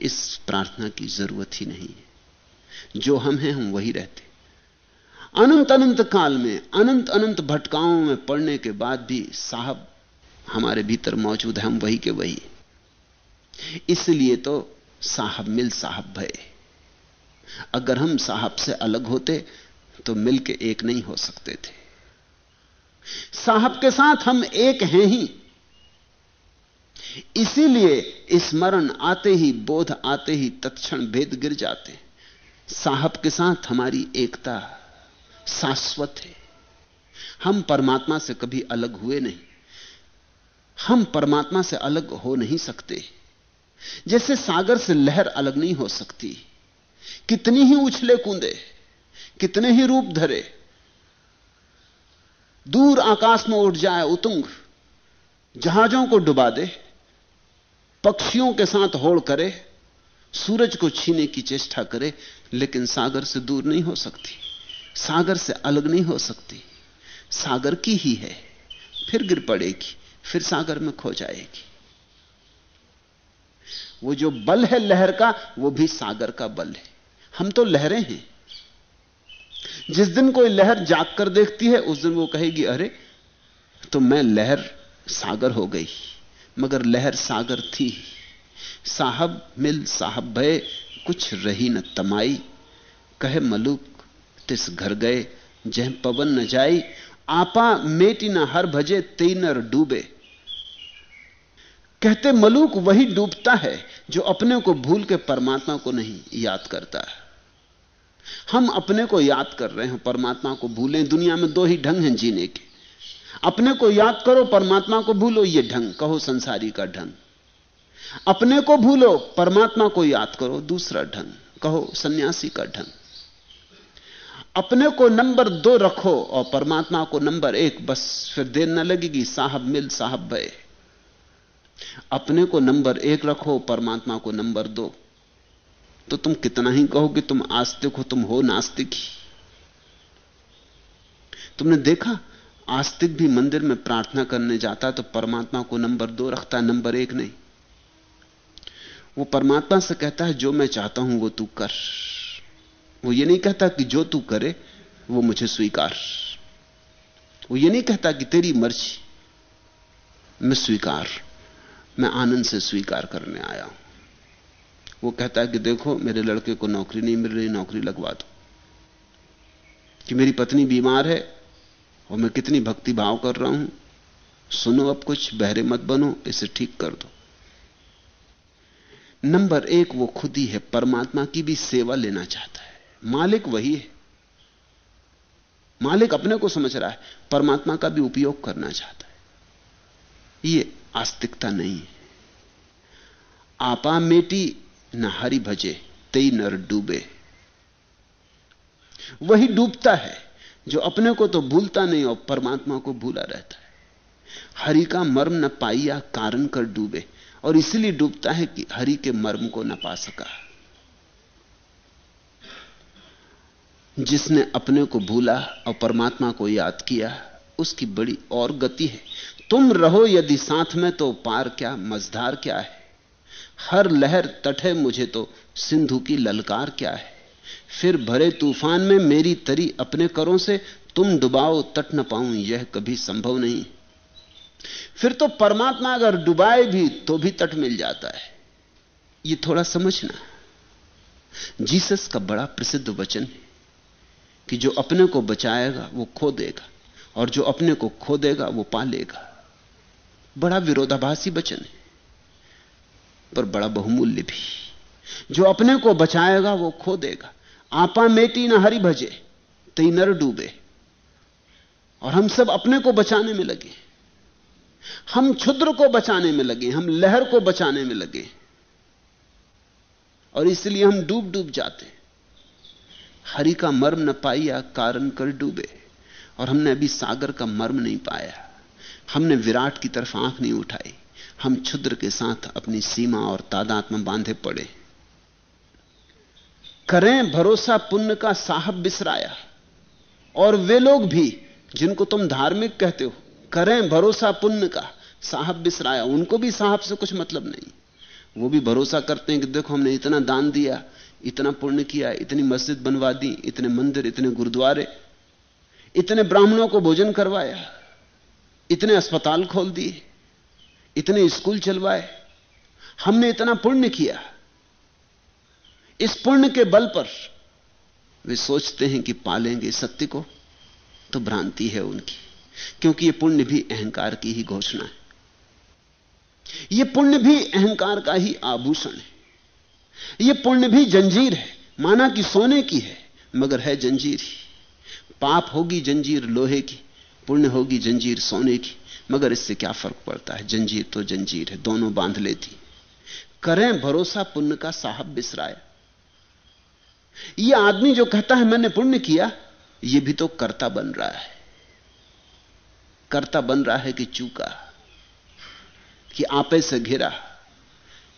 इस प्रार्थना की ज़रूरत ही नहीं है। जो हम हैं, हम वही रहते। अनंत अनंत काल में, अनंत अनंत भटकाओं में पड़ने के बाद भी साहब, हमारे भीतर मौजूद है, हम वही के वही इसलिए तो साहब मिल साहब भय। अगर हम साहब से अलग होते तो मिलके एक नहीं हो सकते थे। साहब के साथ हम एक हैं ही। इसीलिए स्मरण आते ही, बोध आते ही, तत्क्षण भेद गिर जाते साहब के साथ हमारी एकता शाश्वत है। हम परमात्मा से कभी अलग हुए नहीं। हम परमात्मा से अलग हो नहीं सकते। जैसे सागर से लहर अलग नहीं हो सकती। कितनी ही उछले कूदे, कितने ही रूप धरे दूर आकाश में उठ जाए उतुंग, जहाजों को डुबा दे, पक्षियों के साथ होड़ करे, सूरज को छीने की चेष्टा करे, लेकिन सागर से दूर नहीं हो सकती, सागर से अलग नहीं हो सकती, सागर की ही है, फिर गिर पड़ेगी, फिर सागर में खो जाएगी। वो जो बल है लहर का, वो भी सागर का बल है। हम तो लहरें हैं जिस दिन कोई लहर जाग कर देखती है, उस दिन वो कहेगी, अरे तो मैं लहर सागर हो गई, मगर लहर सागर थी। साहब मिल, साहब भय, कुछ रही न तमाई। कहे, मलुक, तिस घर गए, जह पवन न जाई। आपा मेटी न हर भजे तेनर डूबे। कहते, मलूक वही डूबता है, जो अपने को भूल के परमात्मा को नहीं याद करता। है हम अपने को याद कर रहे हैं, परमात्मा को भूलें। दुनिया में दो ही ढंग हैं जीने के। अपने को याद करो, परमात्मा को भूलो, ये ढंग। कहो संसारी का ढंग। अपने को भूलो, परमात्मा को याद करो, दूसरा ढंग। कहो सन्यासी का ढंग। अपने को नंबर दो रखो और परमात्मा को नंबर एक, बस फिर देर न लगेगी, साहब मिल, साहब भय। अपने को नंबर एक रखो, परमात्मा को नंबर दो। तो तुम कितना ही कहो कि तुम आस्तिक हो, तुम हो नास्तिक ही। तुमने देखा? आस्तिक भी मंदिर में प्रार्थना करने जाता तो परमात्मा को नंबर दो रखता है नंबर एक नहीं। वो परमात्मा से कहता है, जो मैं चाहता हूँ वो तू कर। वो ये नहीं कहता कि जो तू करे, वो मुझे स्वीकार। वो ये नहीं कहता कि तेरी मर्ज़ी, मैं स्वीकार, मैं आनंद से स्वीकार करने आया हूँ। वो कहता है कि देखो, मेरे लड़के को नौकरी नहीं मिल रही, नौकरी लगवा दो। कि मेरी पत्नी बीमार है और मैं कितनी भक्ति भाव कर रहा हूँ। सुनो अब कुछ, बहरे मत बनो, इसे ठीक कर दो। नंबर एक, वो खुद ही है, परमात्मा की भी सेवा लेना चाहता है। मालिक वही है। मालिक अपने को समझ रहा है, परमात्मा का भी उपयोग करना चाहता है। ये आस्तिकता नहीं है। आपा मेटी न हरि भजे तई नर डूबे। वही डूबता है, जो अपने को तो भूलता नहीं और परमात्मा को भूला रहता है। हरि का मर्म न पाइया कारण कर डूबे, और इसलिए डूबता है कि हरि के मर्म को न पा सका। जिसने अपने को भूला और परमात्मा को याद किया, उसकी बड़ी और गति है। तुम रहो यदि साथ में तो पार क्या मजधार क्या है? हर लहर तटे मुझे तो सिंधु की ललकार क्या है? फिर भरे तूफ़ान में मेरी तरी अपने करों से, तुम डुबाओ, तट न पाऊँ, यह कभी संभव नहीं। फिर तो परमात्मा अगर डुबाए भी तो भी तट मिल जाता है। यह थोड़ा समझना। जीसस का बड़ा प्रसिद्ध वचन है कि जो अपने को बचाएगा, वो खो देगा, और जो अपने को खो देगा, वो पा लेगा। बड़ा विरोधाभासी वचन है। पर बड़ा बहुमूल्य भी। जो अपने को बचाएगा, वो खो देगा। आपा मेटी ना हरि भजे, तई नर डूबे। और हम सब अपने को बचाने में लगे। हम क्षुद्र को बचाने में लगे, हम लहर को बचाने में लगे। और इसलिए हम डूब डूब जाते। हरि का मर्म न पाया कारण कर डूबे। और हमने अभी सागर का मर्म नहीं पाया। हमने विराट की तरफ़ आँख नहीं उठाई। हम क्षुद्र के साथ अपनी सीमा और तादात में बांधे पड़े। करें भरोसा पुण्य का साहब बिसराया। और वे लोग भी, जिनको तुम धार्मिक कहते हो, करें भरोसा पुण्य का साहब बिसराया। उनको भी साहब से कुछ मतलब नहीं। वो भी भरोसा करते हैं कि देखो हमने इतना दान दिया, इतना पुण्य किया, इतनी मस्जिद बनवा दी, इतने मंदिर, इतने गुरुद्वारे, इतने ब्राह्मणों को भोजन करवाया, इतने अस्पताल खोल दिए। इतने स्कूल चलवाए, हमने इतना पुण्य किया। इस पुण्य के बल पर वे सोचते हैं कि पालेंगे सत्य को तो भ्रांति है उनकी, क्योंकि यह पुण्य भी अहंकार की ही घोषणा है। यह पुण्य भी अहंकार का ही आभूषण है। यह पुण्य भी जंजीर है, माना कि सोने की है, मगर है जंजीर ही। पाप होगी जंजीर लोहे की, पुण्य होगी जंजीर सोने की। मगर इससे क्या फ़र्क पड़ता है? जंजीर तो जंजीर है, दोनों बाँध लेती। करें भरोसा पुण्य का साहब बिसराया। यह आदमी जो कहता है मैंने पुण्य किया यह भी तो कर्ता बन रहा है। कर्ता बन रहा है कि चूका, कि आपे से घिरा,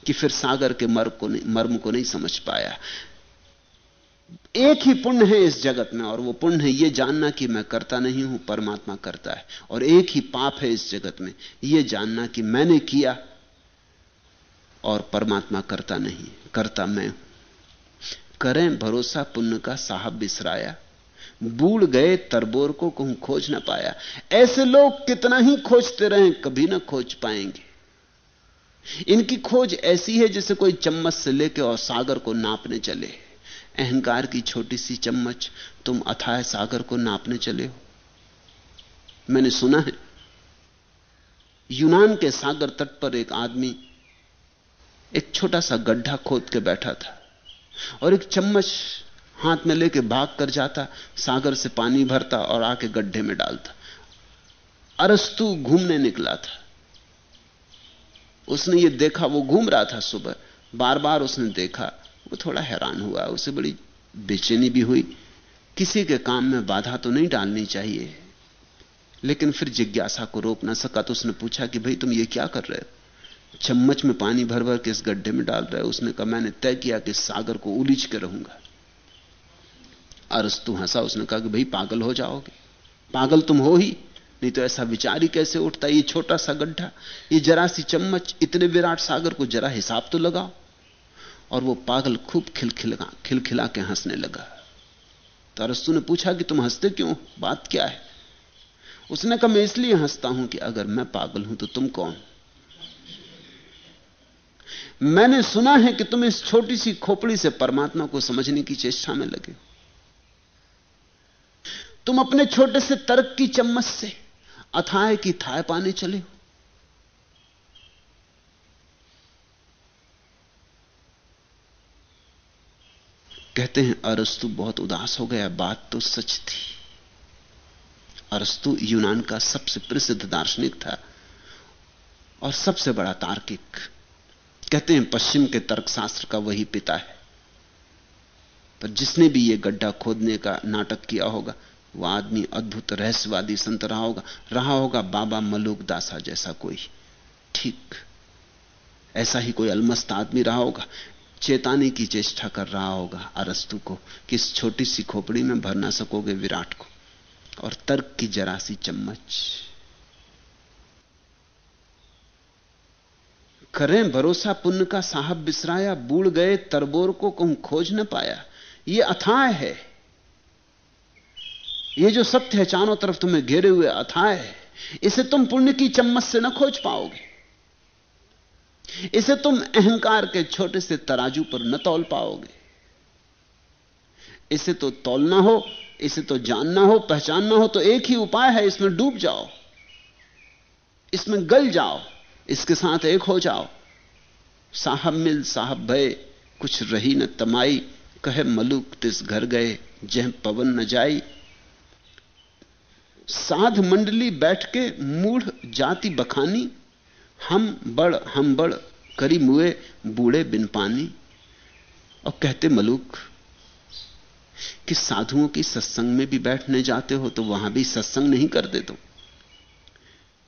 कि फिर सागर के मर्म को नहीं, मर्म को नहीं समझ पाया। एक ही पुण्य है इस जगत में, और वो पुण्य है ये जानना कि मैं करता नहीं हूँ, परमात्मा करता है। और एक ही पाप है इस जगत में, ये जानना कि मैंने किया, और परमात्मा करता नहीं, करता मैं हूँ। करें भरोसा पुण्य का साहब बिसराया। बूढ़ गए तरबोर को कहूँ खोज ना पाया। ऐसे लोग कितना ही खोजते रहे, कभी ना खोज पाएँगे। इनकी खोज ऐसी है जैसे कोई चम्मच से लेकर और सागर को नापने चले। अहंकार की छोटी सी चम्मच तुम अथाह सागर को नापने चले हो। मैंने सुना है, यूनान के सागर तट पर एक आदमी एक छोटा सा गड्ढा खोद के बैठा था और एक चम्मच हाथ में लेके भाग कर जाता, सागर से पानी भरता और आके गड्ढे में डालता। अरस्तु घूमने निकला था। उसने ये देखा, वो घूम रहा था सुबह। बार बार उसने देखा वो थोड़ा हैरान हुआ, उसे बड़ी बेचैनी भी हुई। किसी के काम में बाधा तो नहीं डालनी चाहिए। लेकिन फिर जिज्ञासा को रोक ना सका तो उसने पूछा कि भाई, तुम ये क्या कर रहे हो? चम्मच में पानी भर भर के इस गड्ढे में डाल रहे हो? उसने कहा, मैंने तय किया कि सागर को उलीझ के रहूँगा। अरस्तु हंसा, उसने कहा कि भाई, पागल हो जाओगे। पागल तुम हो ही, नहीं तो ऐसा विचार ही कैसे उठता ये छोटा सा गड्ढा, ये जरा सी चम्मच, इतने विराट सागर को जरा हिसाब तो लगाओ। और वो पागल खूब खिलखिला खिलखिला के हंसने लगा। तो अरस्तु ने पूछा कि तुम हँसते क्यों? बात क्या है? उसने कहा, मैं इसलिए हंसता हूँ कि अगर मैं पागल हूँ तो तुम कौन? मैंने सुना है कि तुम इस छोटी सी खोपड़ी से परमात्मा को समझने की चेष्टा में लगे तुम अपने छोटे से तर्क की चम्मच से अथाय की थाय पाने चले हो। कहते हैं, अरस्तु बहुत उदास हो गया, बात तो सच थी। अरस्तु यूनान का सबसे प्रसिद्ध दार्शनिक था और सबसे बड़ा तार्किक। कहते हैं, पश्चिम के तर्कशास्त्र का वही पिता है। पर जिसने भी यह गड्ढा खोदने का नाटक किया होगा वह आदमी अद्भुत रहस्यवादी संत रहा होगा रहा होगा बाबा मलूक दासा जैसा कोई। ठीक, ऐसा ही कोई अलमस्त आदमी रहा होगा। चेताने की चेष्टा कर रहा होगा अरस्तु को कि इस छोटी सी खोपड़ी में भर ना सकोगे विराट को। और तर्क की जरा सी चम्मच। करें भरोसा पुण्य का साहब बिसराया, बूढ़ गए तरबोर को कहूँ खोज न पाया। ये अथाय है। ये जो सत्य है, चारों तरफ़ तुम्हें घेरे हुए अथाय है। इसे तुम पुण्य की चम्मच से न खोज पाओगे। इसे तुम अहंकार के छोटे से तराजू पर न तौल पाओगे। इसे तो तौलना हो, इसे तो जानना हो, पहचानना हो तो एक ही उपाय है, इसमें डूब जाओ। इसमें गल जाओ, इसके साथ एक हो जाओ। साहब मिल, साहब भय, कुछ रही न तमाई, कहे मलुक तिस घर गए, जह पवन न जाई। साध मंडली बैठ के मूढ़ जाति बखानी हम बड़ हम बड़ करी मुए बूढ़े बिन पानी। और कहते मलुक, कि साधुओं की सत्संग में भी बैठने जाते हो तो वहाँ भी सत्संग नहीं कर दे तो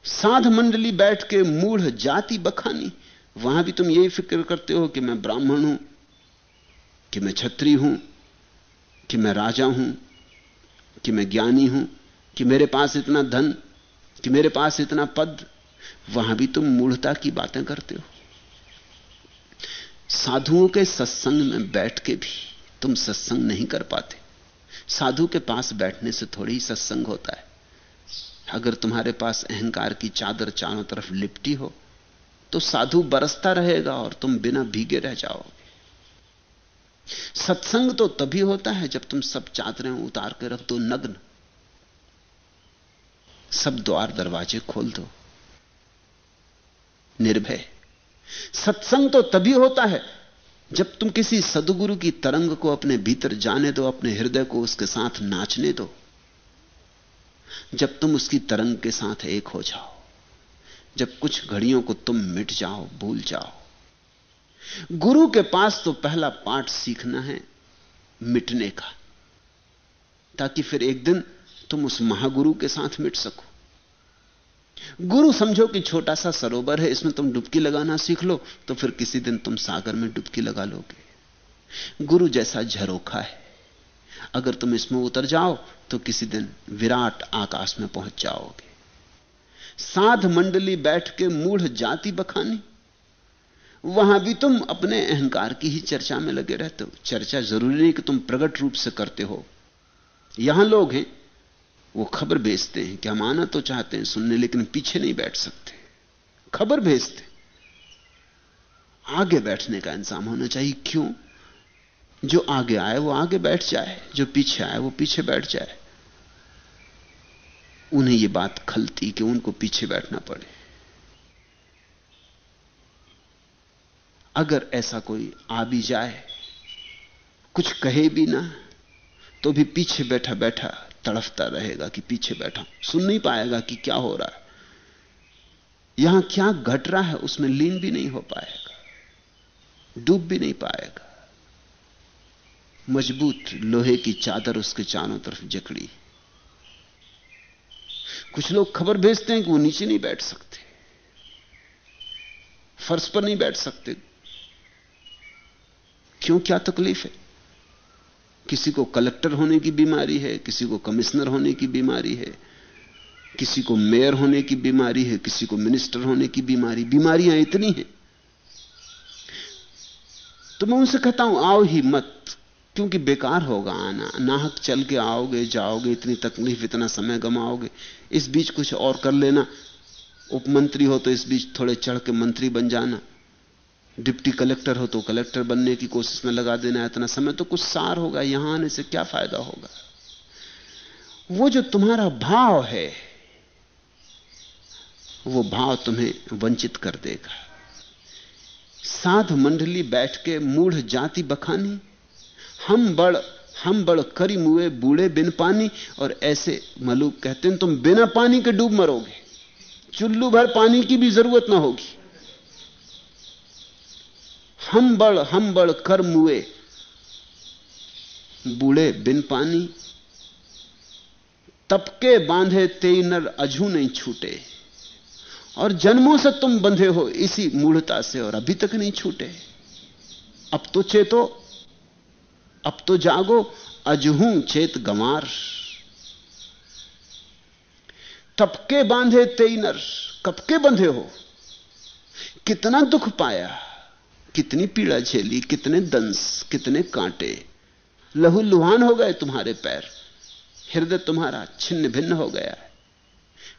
साध मंडली बैठ के मूढ़ जाति बखानी, वहाँ भी तुम यही फ़िक्र करते हो कि मैं ब्राह्मण हूँ, कि मैं छत्री हूँ, कि मैं राजा हूँ, कि मैं ज्ञानी हूँ, कि मेरे पास इतना धन, कि मेरे पास इतना पद वहाँ भी तुम मूढ़ता की बातें करते हो। साधुओं के सत्संग में बैठ के भी तुम सत्संग नहीं कर पाते। साधु के पास बैठने से थोड़ी ही सत्संग होता है। अगर तुम्हारे पास अहंकार की चादर चारों तरफ़ लिपटी हो तो साधु बरसता रहेगा और तुम बिना भीगे रह जाओगे। सत्संग तो तभी होता है जब तुम सब चादरें उतार के रख दो नग्न। सब द्वार दरवाजे खोल दो। निर्भय। सत्संग तो तभी होता है, जब तुम किसी सदगुरु की तरंग को अपने भीतर जाने दो, अपने हृदय को उसके साथ नाचने दो। जब तुम उसकी तरंग के साथ एक हो जाओ, जब कुछ घड़ियों को तुम मिट जाओ, भूल जाओ। गुरु के पास तो पहला पाठ सीखना है मिटने का, ताकि फिर एक दिन तुम उस महागुरु के साथ मिट सको। गुरु समझो कि छोटा सा सरोवर है, इसमें तुम डुबकी लगाना सीख लो तो फिर किसी दिन तुम सागर में डुबकी लगा लोगे। गुरु जैसा झरोखा है। अगर तुम इसमें उतर जाओ तो किसी दिन विराट आकाश में पहुँच जाओगे। साध मंडली बैठ के मूढ़ जाति बखानी। वहाँ भी तुम अपने अहंकार की ही चर्चा में लगे रहते हो। चर्चा ज़रूरी नहीं कि तुम प्रकट रूप से करते हो। यहाँ लोग हैं वो खबर भेजते हैं कि हम आना तो चाहते हैं सुनने, लेकिन पीछे नहीं बैठ सकते। खबर भेजते आगे बैठने का इंतज़ाम होना चाहिए। क्यों? जो आगे आए, वो आगे बैठ जाए। जो पीछे आए, वो पीछे बैठ जाए। उन्हें ये बात खलती कि उनको पीछे बैठना पड़े। अगर ऐसा कोई आ भी जाए, कुछ कहे भी ना तो भी पीछे बैठा बैठा तड़फता रहेगा कि पीछे बैठा सुन नहीं पाएगा कि क्या हो रहा है। यहाँ क्या घट रहा है, उसमें लीन भी नहीं हो पाएगा, डूब भी नहीं पाएगा। मज़बूत लोहे की चादर उसके चारों तरफ़ जकड़ी। कुछ लोग खबर भेजते हैं कि वो नीचे नहीं बैठ सकते। फर्श पर नहीं बैठ सकते। क्यों? क्या तकलीफ़ है? किसी को कलेक्टर होने की बीमारी है, किसी को कमिश्नर होने की बीमारी है, किसी को मेयर होने की बीमारी है, किसी को मिनिस्टर होने की बीमारी, बीमारियाँ इतनी हैं। तो मैं उनसे कहता हूँ, आओ ही मत, क्योंकि बेकार होगा आना। नाहक चल के आओगे, जाओगे, इतनी तकलीफ़, इतना समय गमाओगे। इस बीच कुछ और कर लेना। उपमंत्री हो तो इस बीच थोड़े चढ़ के मंत्री बन जाना। डिप्टी कलेक्टर हो तो कलेक्टर बनने की कोशिश में लगा देना इतना समय तो कुछ सार होगा, यहाँ आने से क्या फ़ायदा होगा? वो जो तुम्हारा भाव है, वो भाव तुम्हें वंचित कर देगा। साध मंडली बैठ के मूढ़ जाति बखानी, हम बड़ हम बड़ करी मुए बूढ़े बिन पानी, और ऐसे मलूक कहते हैं, तुम बिना पानी के डूब मरोगे। चुल्लू भर पानी की भी ज़रूरत ना होगी। हम बड़ हम बड़ कर मुए बूढ़े बिन पानी, तपके बांधे तेई नर अजू नहीं छूटे। और जन्मों से तुम बंधे हो, इसी मूढ़ता से और अभी तक नहीं छूटे। अब तो चेतो, अब तो जागो, अजहू चेत गंवार। तपके बांधे तेई नर कपके बंधे हो? कितना दुख पाया? कितनी पीड़ा झेली, कितने दंस, कितने कांटे। लहू लुहान हो गए तुम्हारे पैर। हृदय तुम्हारा छिन्न भिन्न हो गया है।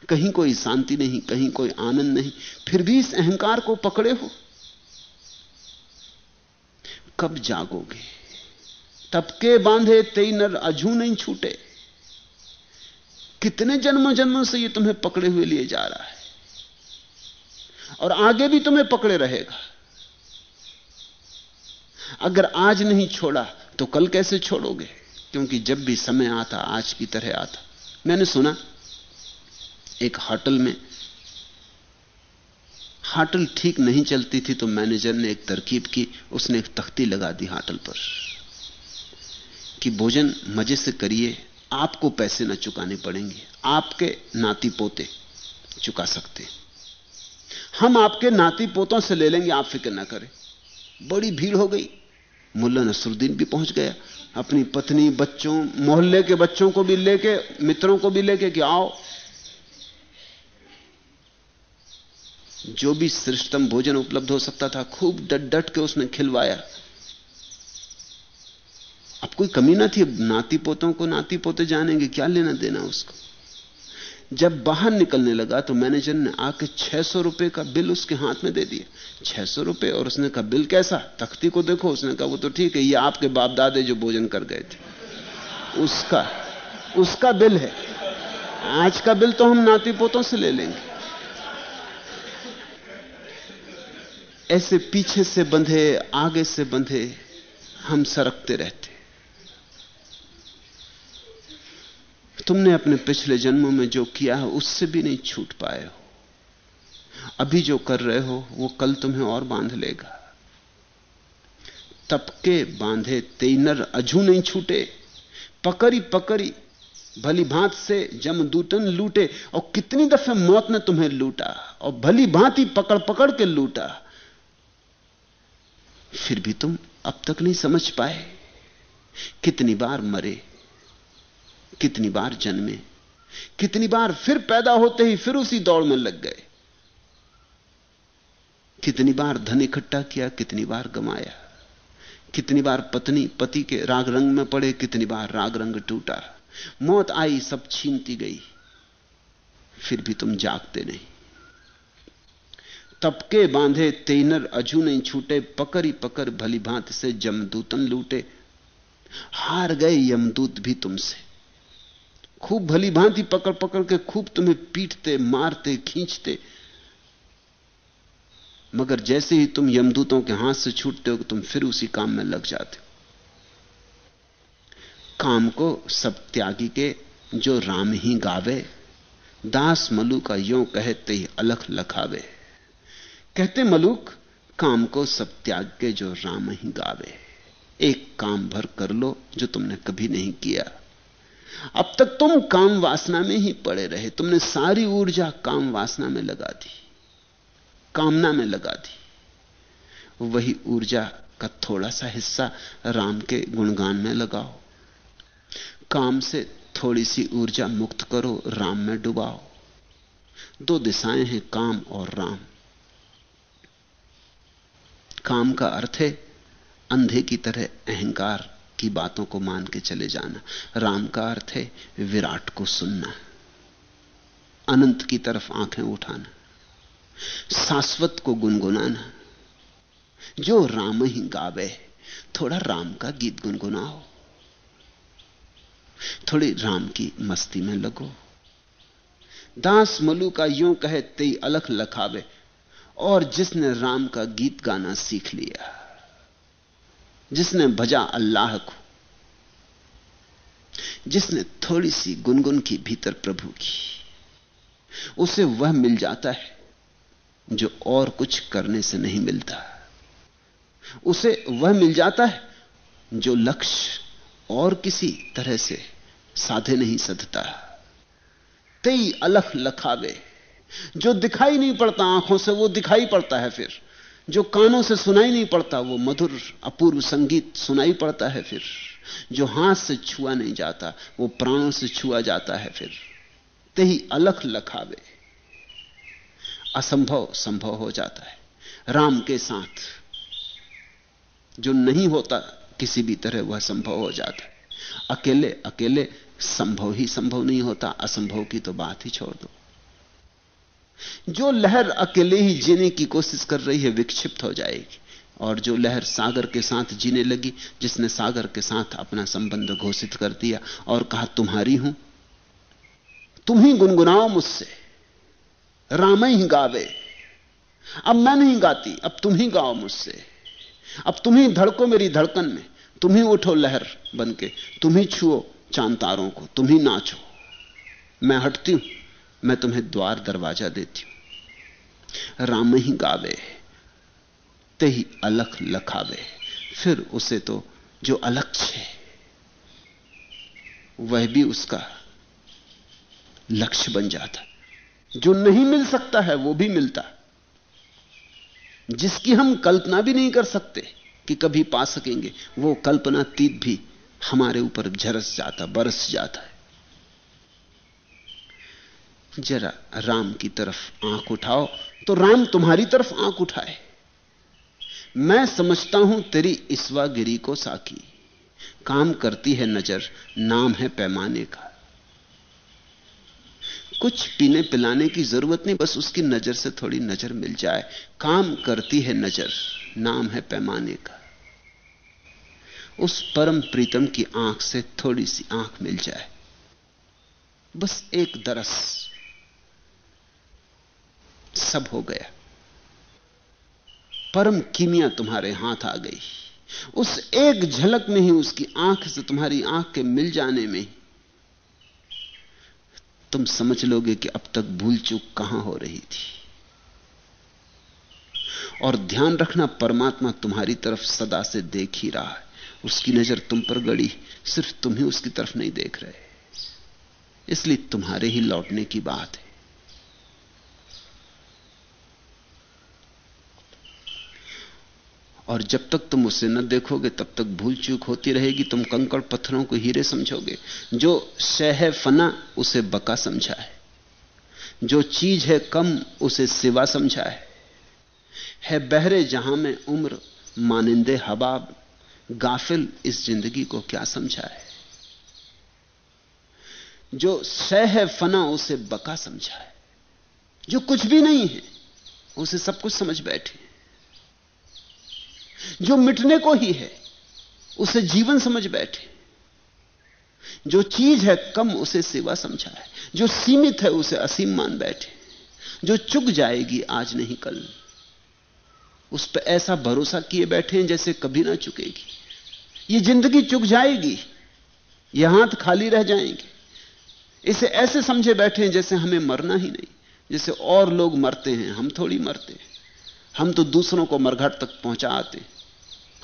कहीं कोई शांति नहीं, कहीं कोई आनंद नहीं, फिर भी इस अहंकार को पकड़े हो। कब जागोगे? तबके बांधे तेई नर अजू नहीं छूटे। कितने जन्मों जन्मों से ये तुम्हें पकड़े हुए लिए जा रहा है। और आगे भी तुम्हें पकड़े रहेगा। अगर आज नहीं छोड़ा तो कल कैसे छोड़ोगे? क्योंकि जब भी समय आता, आज की तरह आता। मैंने सुना, एक होटल में, होटल ठीक नहीं चलती थी तो मैनेजर ने एक तरकीब की, उसने एक तख्ती लगा दी होटल पर, कि भोजन मज़े से करिए, आपको पैसे ना चुकाने पड़ेंगे, आपके नाती पोते चुका सकते। हम आपके नाती पोतों से ले लेंगे, आप फ़िक्र ना करें। बड़ी भीड़ हो गई। मुल्ला नसरुद्दीन भी पहुँच गया। अपनी पत्नी, बच्चों, मोहल्ले के बच्चों को भी लेके, मित्रों को भी लेके कि आओ। जो भी श्रेष्ठतम भोजन उपलब्ध हो सकता था, खूब डट डट के उसने खिलवाया। अब कोई कमी ना थी। नाती पोतों को नाती पोते जानेंगे, क्या लेना देना उसको? जब बाहर निकलने लगा तो मैनेजर ने आके छह सौ रुपए का बिल उसके हाथ में दे दिया। छह सौ रुपए और उसने कहा, बिल कैसा? तख्ती को देखो। उसने कहा, वो तो ठीक है, ये आपके बाप दादे जो भोजन कर गए थे। उसका उसका बिल है। आज का बिल तो हम नाती पोतों से ले लेंगे। ऐसे पीछे से बंधे, आगे से बंधे हम सरकते रहते। तुमने अपने पिछले जन्मों में जो किया है, उससे भी नहीं छूट पाए हो। अभी जो कर रहे हो, वो कल तुम्हें और बाँध लेगा। तपके बांधे तेनर अजू नहीं छूटे। पकड़ी पकड़ी, भली भांत से जमदूतन लूटे, और कितनी दफे मौत ने तुम्हें लूटा, और भली भांति पकड़ पकड़ के लूटा। फिर भी तुम अब तक नहीं समझ पाए कितनी बार मरे। कितनी बार जन्मे, कितनी बार फिर पैदा होते ही फिर उसी दौड़ में लग गए। कितनी बार धन इकट्ठा किया, कितनी बार गमाया, कितनी बार पत्नी, पति के राग रंग में पड़े, कितनी बार राग रंग टूटा। मौत आई, सब छीनती गई, फिर भी तुम जागते नहीं। तपके बांधे तेनर, अजू नहीं छूटे पकड़ी पकड़ भली भांति से जमदूतन लूटे। हार गए यमदूत भी तुमसे। खूब भली भांति पकड़ पकड़ के खूब तुम्हें पीटते, मारते, खींचते। मगर जैसे ही तुम यमदूतों के हाथ से छूटते हो, तुम फिर उसी काम में लग जाते हो। काम को सब त्यागी के जो राम ही गावे, दास मलू का यो कहते ही अलख लखावे। कहते मलुक, काम को सब त्याग के जो राम ही गावे। एक काम भर कर लो जो तुमने कभी नहीं किया। अब तक तुम काम वासना में ही पड़े रहे। तुमने सारी ऊर्जा काम वासना में लगा दी, कामना में लगा दी। वही ऊर्जा का थोड़ा सा हिस्सा राम के गुणगान में लगाओ। काम से थोड़ी सी ऊर्जा मुक्त करो, राम में डुबाओ। दो दिशाएँ हैं, काम और राम। काम का अर्थ है, अंधे की तरह अहंकार। की बातों को मान के चले जाना। राम का अर्थ है विराट को सुनना। अनंत की तरफ़ आँखें उठाना। शाश्वत को गुनगुनाना। जो राम ही गावे, थोड़ा राम का गीत गुनगुनाओ। थोड़ी राम की मस्ती में लगो। दास मलू का यूँ कहे, तेई अलख लखावे। और जिसने राम का गीत गाना सीख लिया। जिसने भजा अल्लाह को, जिसने थोड़ी सी गुनगुन की भीतर प्रभु की, उसे वह मिल जाता है जो और कुछ करने से नहीं मिलता। उसे वह मिल जाता है जो लक्ष्य और किसी तरह से साधे नहीं सधता। तई अलख लखावे, जो दिखाई नहीं पड़ता आँखों से, वो दिखाई पड़ता है फिर। जो कानों से सुनाई नहीं पड़ता, वो मधुर अपूर्व संगीत सुनाई पड़ता है फिर। जो हाथ से छुआ नहीं जाता, वो प्राणों से छुआ जाता है फिर। तही अलख लखावे। असंभव संभव हो जाता है। राम के साथ जो नहीं होता, किसी भी तरह वह संभव हो जाता है। अकेले अकेले संभव ही संभव नहीं होता। असंभव की तो बात ही छोड़ दो। जो लहर अकेले ही जीने की कोशिश कर रही है, विक्षिप्त हो जाएगी। और जो लहर सागर के साथ जीने लगी, जिसने सागर के साथ अपना संबंध घोषित कर दिया और कहा, तुम्हारी हूँ। तुम ही गुनगुनाओ मुझसे। राम ही गावे। अब मैं नहीं गाती, अब तुम ही गाओ मुझसे। अब तुम ही धड़को मेरी धड़कन में। तुम ही उठो लहर बन के। तुम ही छुओ चाँद तारों को। तुम ही नाचो। मैं हटती हूँ। मैं तुम्हें द्वार दरवाज़ा देती हूँ। राम ही गावे ते ही अलख लखावे फिर उसे तो जो अलक्ष है, वह भी उसका लक्ष्य बन जाता। जो नहीं मिल सकता है, वो भी मिलता। जिसकी हम कल्पना भी नहीं कर सकते कि कभी पा सकेंगे, वो कल्पना तीत भी हमारे ऊपर झरस जाता, बरस जाता है। जरा राम की तरफ़ आँख उठाओ तो राम तुम्हारी तरफ़ आँख उठाए। मैं समझता हूँ तेरी ईश्वागिरी को साकी। काम करती है नज़र, नाम है पैमाने का। कुछ पीने पिलाने की ज़रूरत नहीं, बस उसकी नज़र से थोड़ी नज़र मिल जाए। काम करती है नज़र, नाम है पैमाने का। उस परम प्रीतम की आँख से थोड़ी सी आँख मिल जाए। बस एक दरस सब हो गया। परम कीमिया तुम्हारे हाथ आ गई। उस एक झलक में ही उसकी आँख से तुम्हारी आँख के मिल जाने में तुम समझ लोगे कि अब तक भूल चूक कहाँ हो रही थी। और ध्यान रखना, परमात्मा तुम्हारी तरफ़ सदा से देख ही रहा है। उसकी नज़र तुम पर गड़ी, सिर्फ़ तुम ही उसकी तरफ़ नहीं देख रहे। इसलिए तुम्हारे ही लौटने की बात है। और जब तक तुम उसे न देखोगे, तब तक भूल चूक होती रहेगी। तुम कंकड़ पत्थरों को हीरे समझोगे। जो शह फना, उसे बका समझा है। जो चीज़ है कम, उसे सिवा समझा है। है बहरे जहाँ में उम्र, मानिंदे हबाब। गाफिल इस ज़िंदगी को क्या समझा है? जो शह है फना, उसे बका समझा है। जो कुछ भी नहीं है, उसे सब कुछ समझ बैठे जो मिटने को ही है, उसे जीवन समझ बैठे। जो चीज़ है, कम उसे सेवा समझा है। जो सीमित है, उसे असीम मान बैठे। जो चुक जाएगी, आज नहीं कल। उस पर ऐसा भरोसा किए बैठे हैं, जैसे कभी ना चुकेगी। ये ज़िंदगी चुक जाएगी, ये हाथ खाली रह जाएँगे। इसे ऐसे समझे बैठे हैं, जैसे हमें मरना ही नहीं। जैसे और लोग मरते हैं, हम थोड़ी मरते हैं। हम तो दूसरों को मरघट तक पहुँचा आते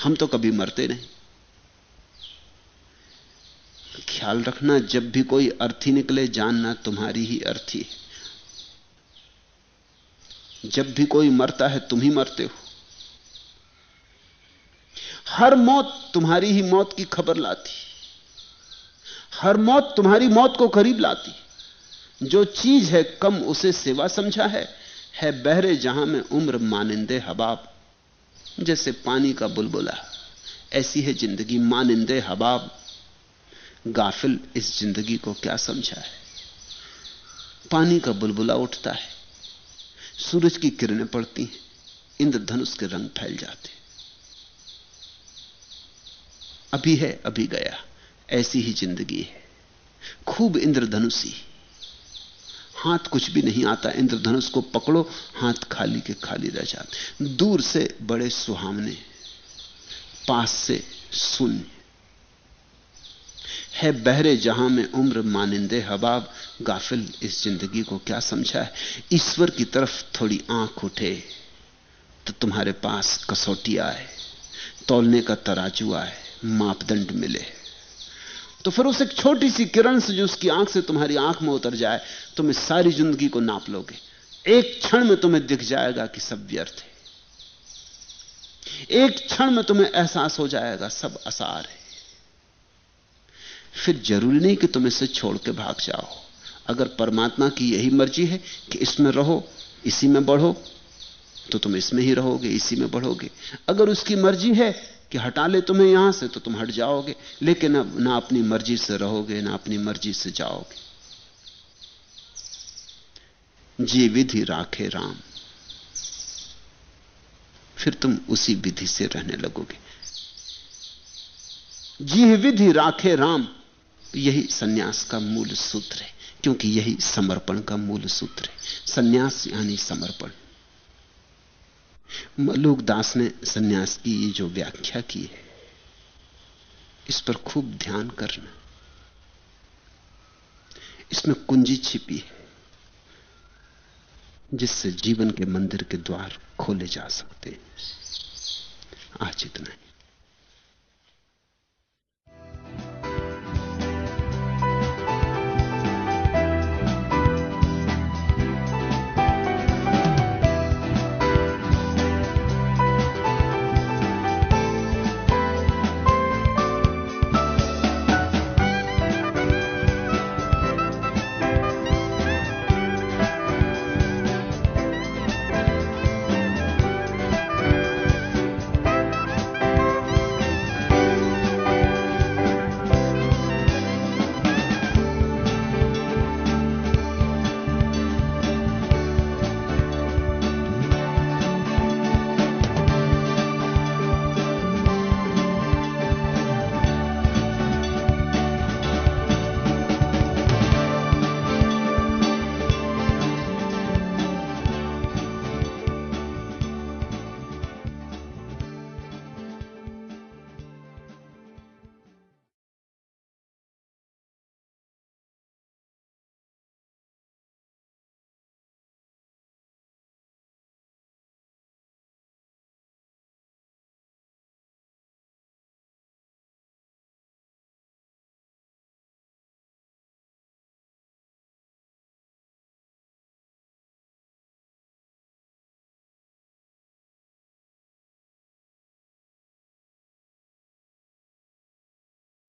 हम तो कभी मरते नहीं। ख्याल रखना, जब भी कोई अर्थी निकले, जानना तुम्हारी ही अर्थी है। जब भी कोई मरता है, तुम ही मरते हो। हर मौत तुम्हारी ही मौत की खबर लाती हर मौत तुम्हारी मौत को करीब लाती जो चीज़ है, कम उसे सेवा समझा है। है बहरे जहाँ में उम्र मानिंदे हबाब, जैसे पानी का बुलबुला। ऐसी है ज़िंदगी मानिंदे हबाब। गाफिल इस ज़िंदगी को क्या समझा है? पानी का बुलबुला उठता है, सूरज की किरणें पड़ती हैं, इंद्रधनुष के रंग फैल जाते अभी है, अभी गया, ऐसी ही ज़िंदगी है। खूब इंद्रधनुषी। हाथ कुछ भी नहीं आता, इंद्रधनुष को पकड़ो, हाथ खाली के खाली रह जाते दूर से बड़े सुहावने, पास से शून्य। है बहरे जहाँ में उम्र मानिंदे हबाब, गाफिल इस ज़िंदगी को क्या समझा है? ईश्वर की तरफ़ थोड़ी आँख उठे तो तुम्हारे पास कसौटी आए, तोलने का तराजू आए, मापदंड मिले। तो फिर उस एक छोटी सी किरण से जो उसकी आँख से तुम्हारी आँख में उतर जाए, तुम इस सारी ज़िंदगी को नाप लोगे। एक क्षण में तुम्हें दिख जाएगा कि सब व्यर्थ है। एक क्षण में तुम्हें एहसास हो जाएगा, सब असार है। फिर ज़रूरी नहीं कि तुम इसे छोड़ के भाग जाओ। अगर परमात्मा की यही मर्ज़ी है कि इसमें रहो, इसी में बढ़ो तो तुम इसमें ही रहोगे, इसी में बढ़ोगे। अगर उसकी मर्ज़ी है कि हटा ले तुम्हें यहाँ से तो तुम हट जाओगे, लेकिन अब ना अपनी मर्ज़ी से रहोगे, ना अपनी मर्ज़ी से जाओगे। जी विधि राखे राम। फिर तुम उसी विधि से रहने लगोगे। जी विधि राखे राम, यही सन्यास का मूल सूत्र है, क्योंकि यही समर्पण का मूल सूत्र है। सन्यास यानी समर्पण। मलुक दास ने सन्यास की ये जो व्याख्या की है, इस पर खूब ध्यान करना। इसमें कुंजी छिपी है, जिससे जीवन के मंदिर के द्वार खोले जा सकते हैं। आज इतना ही।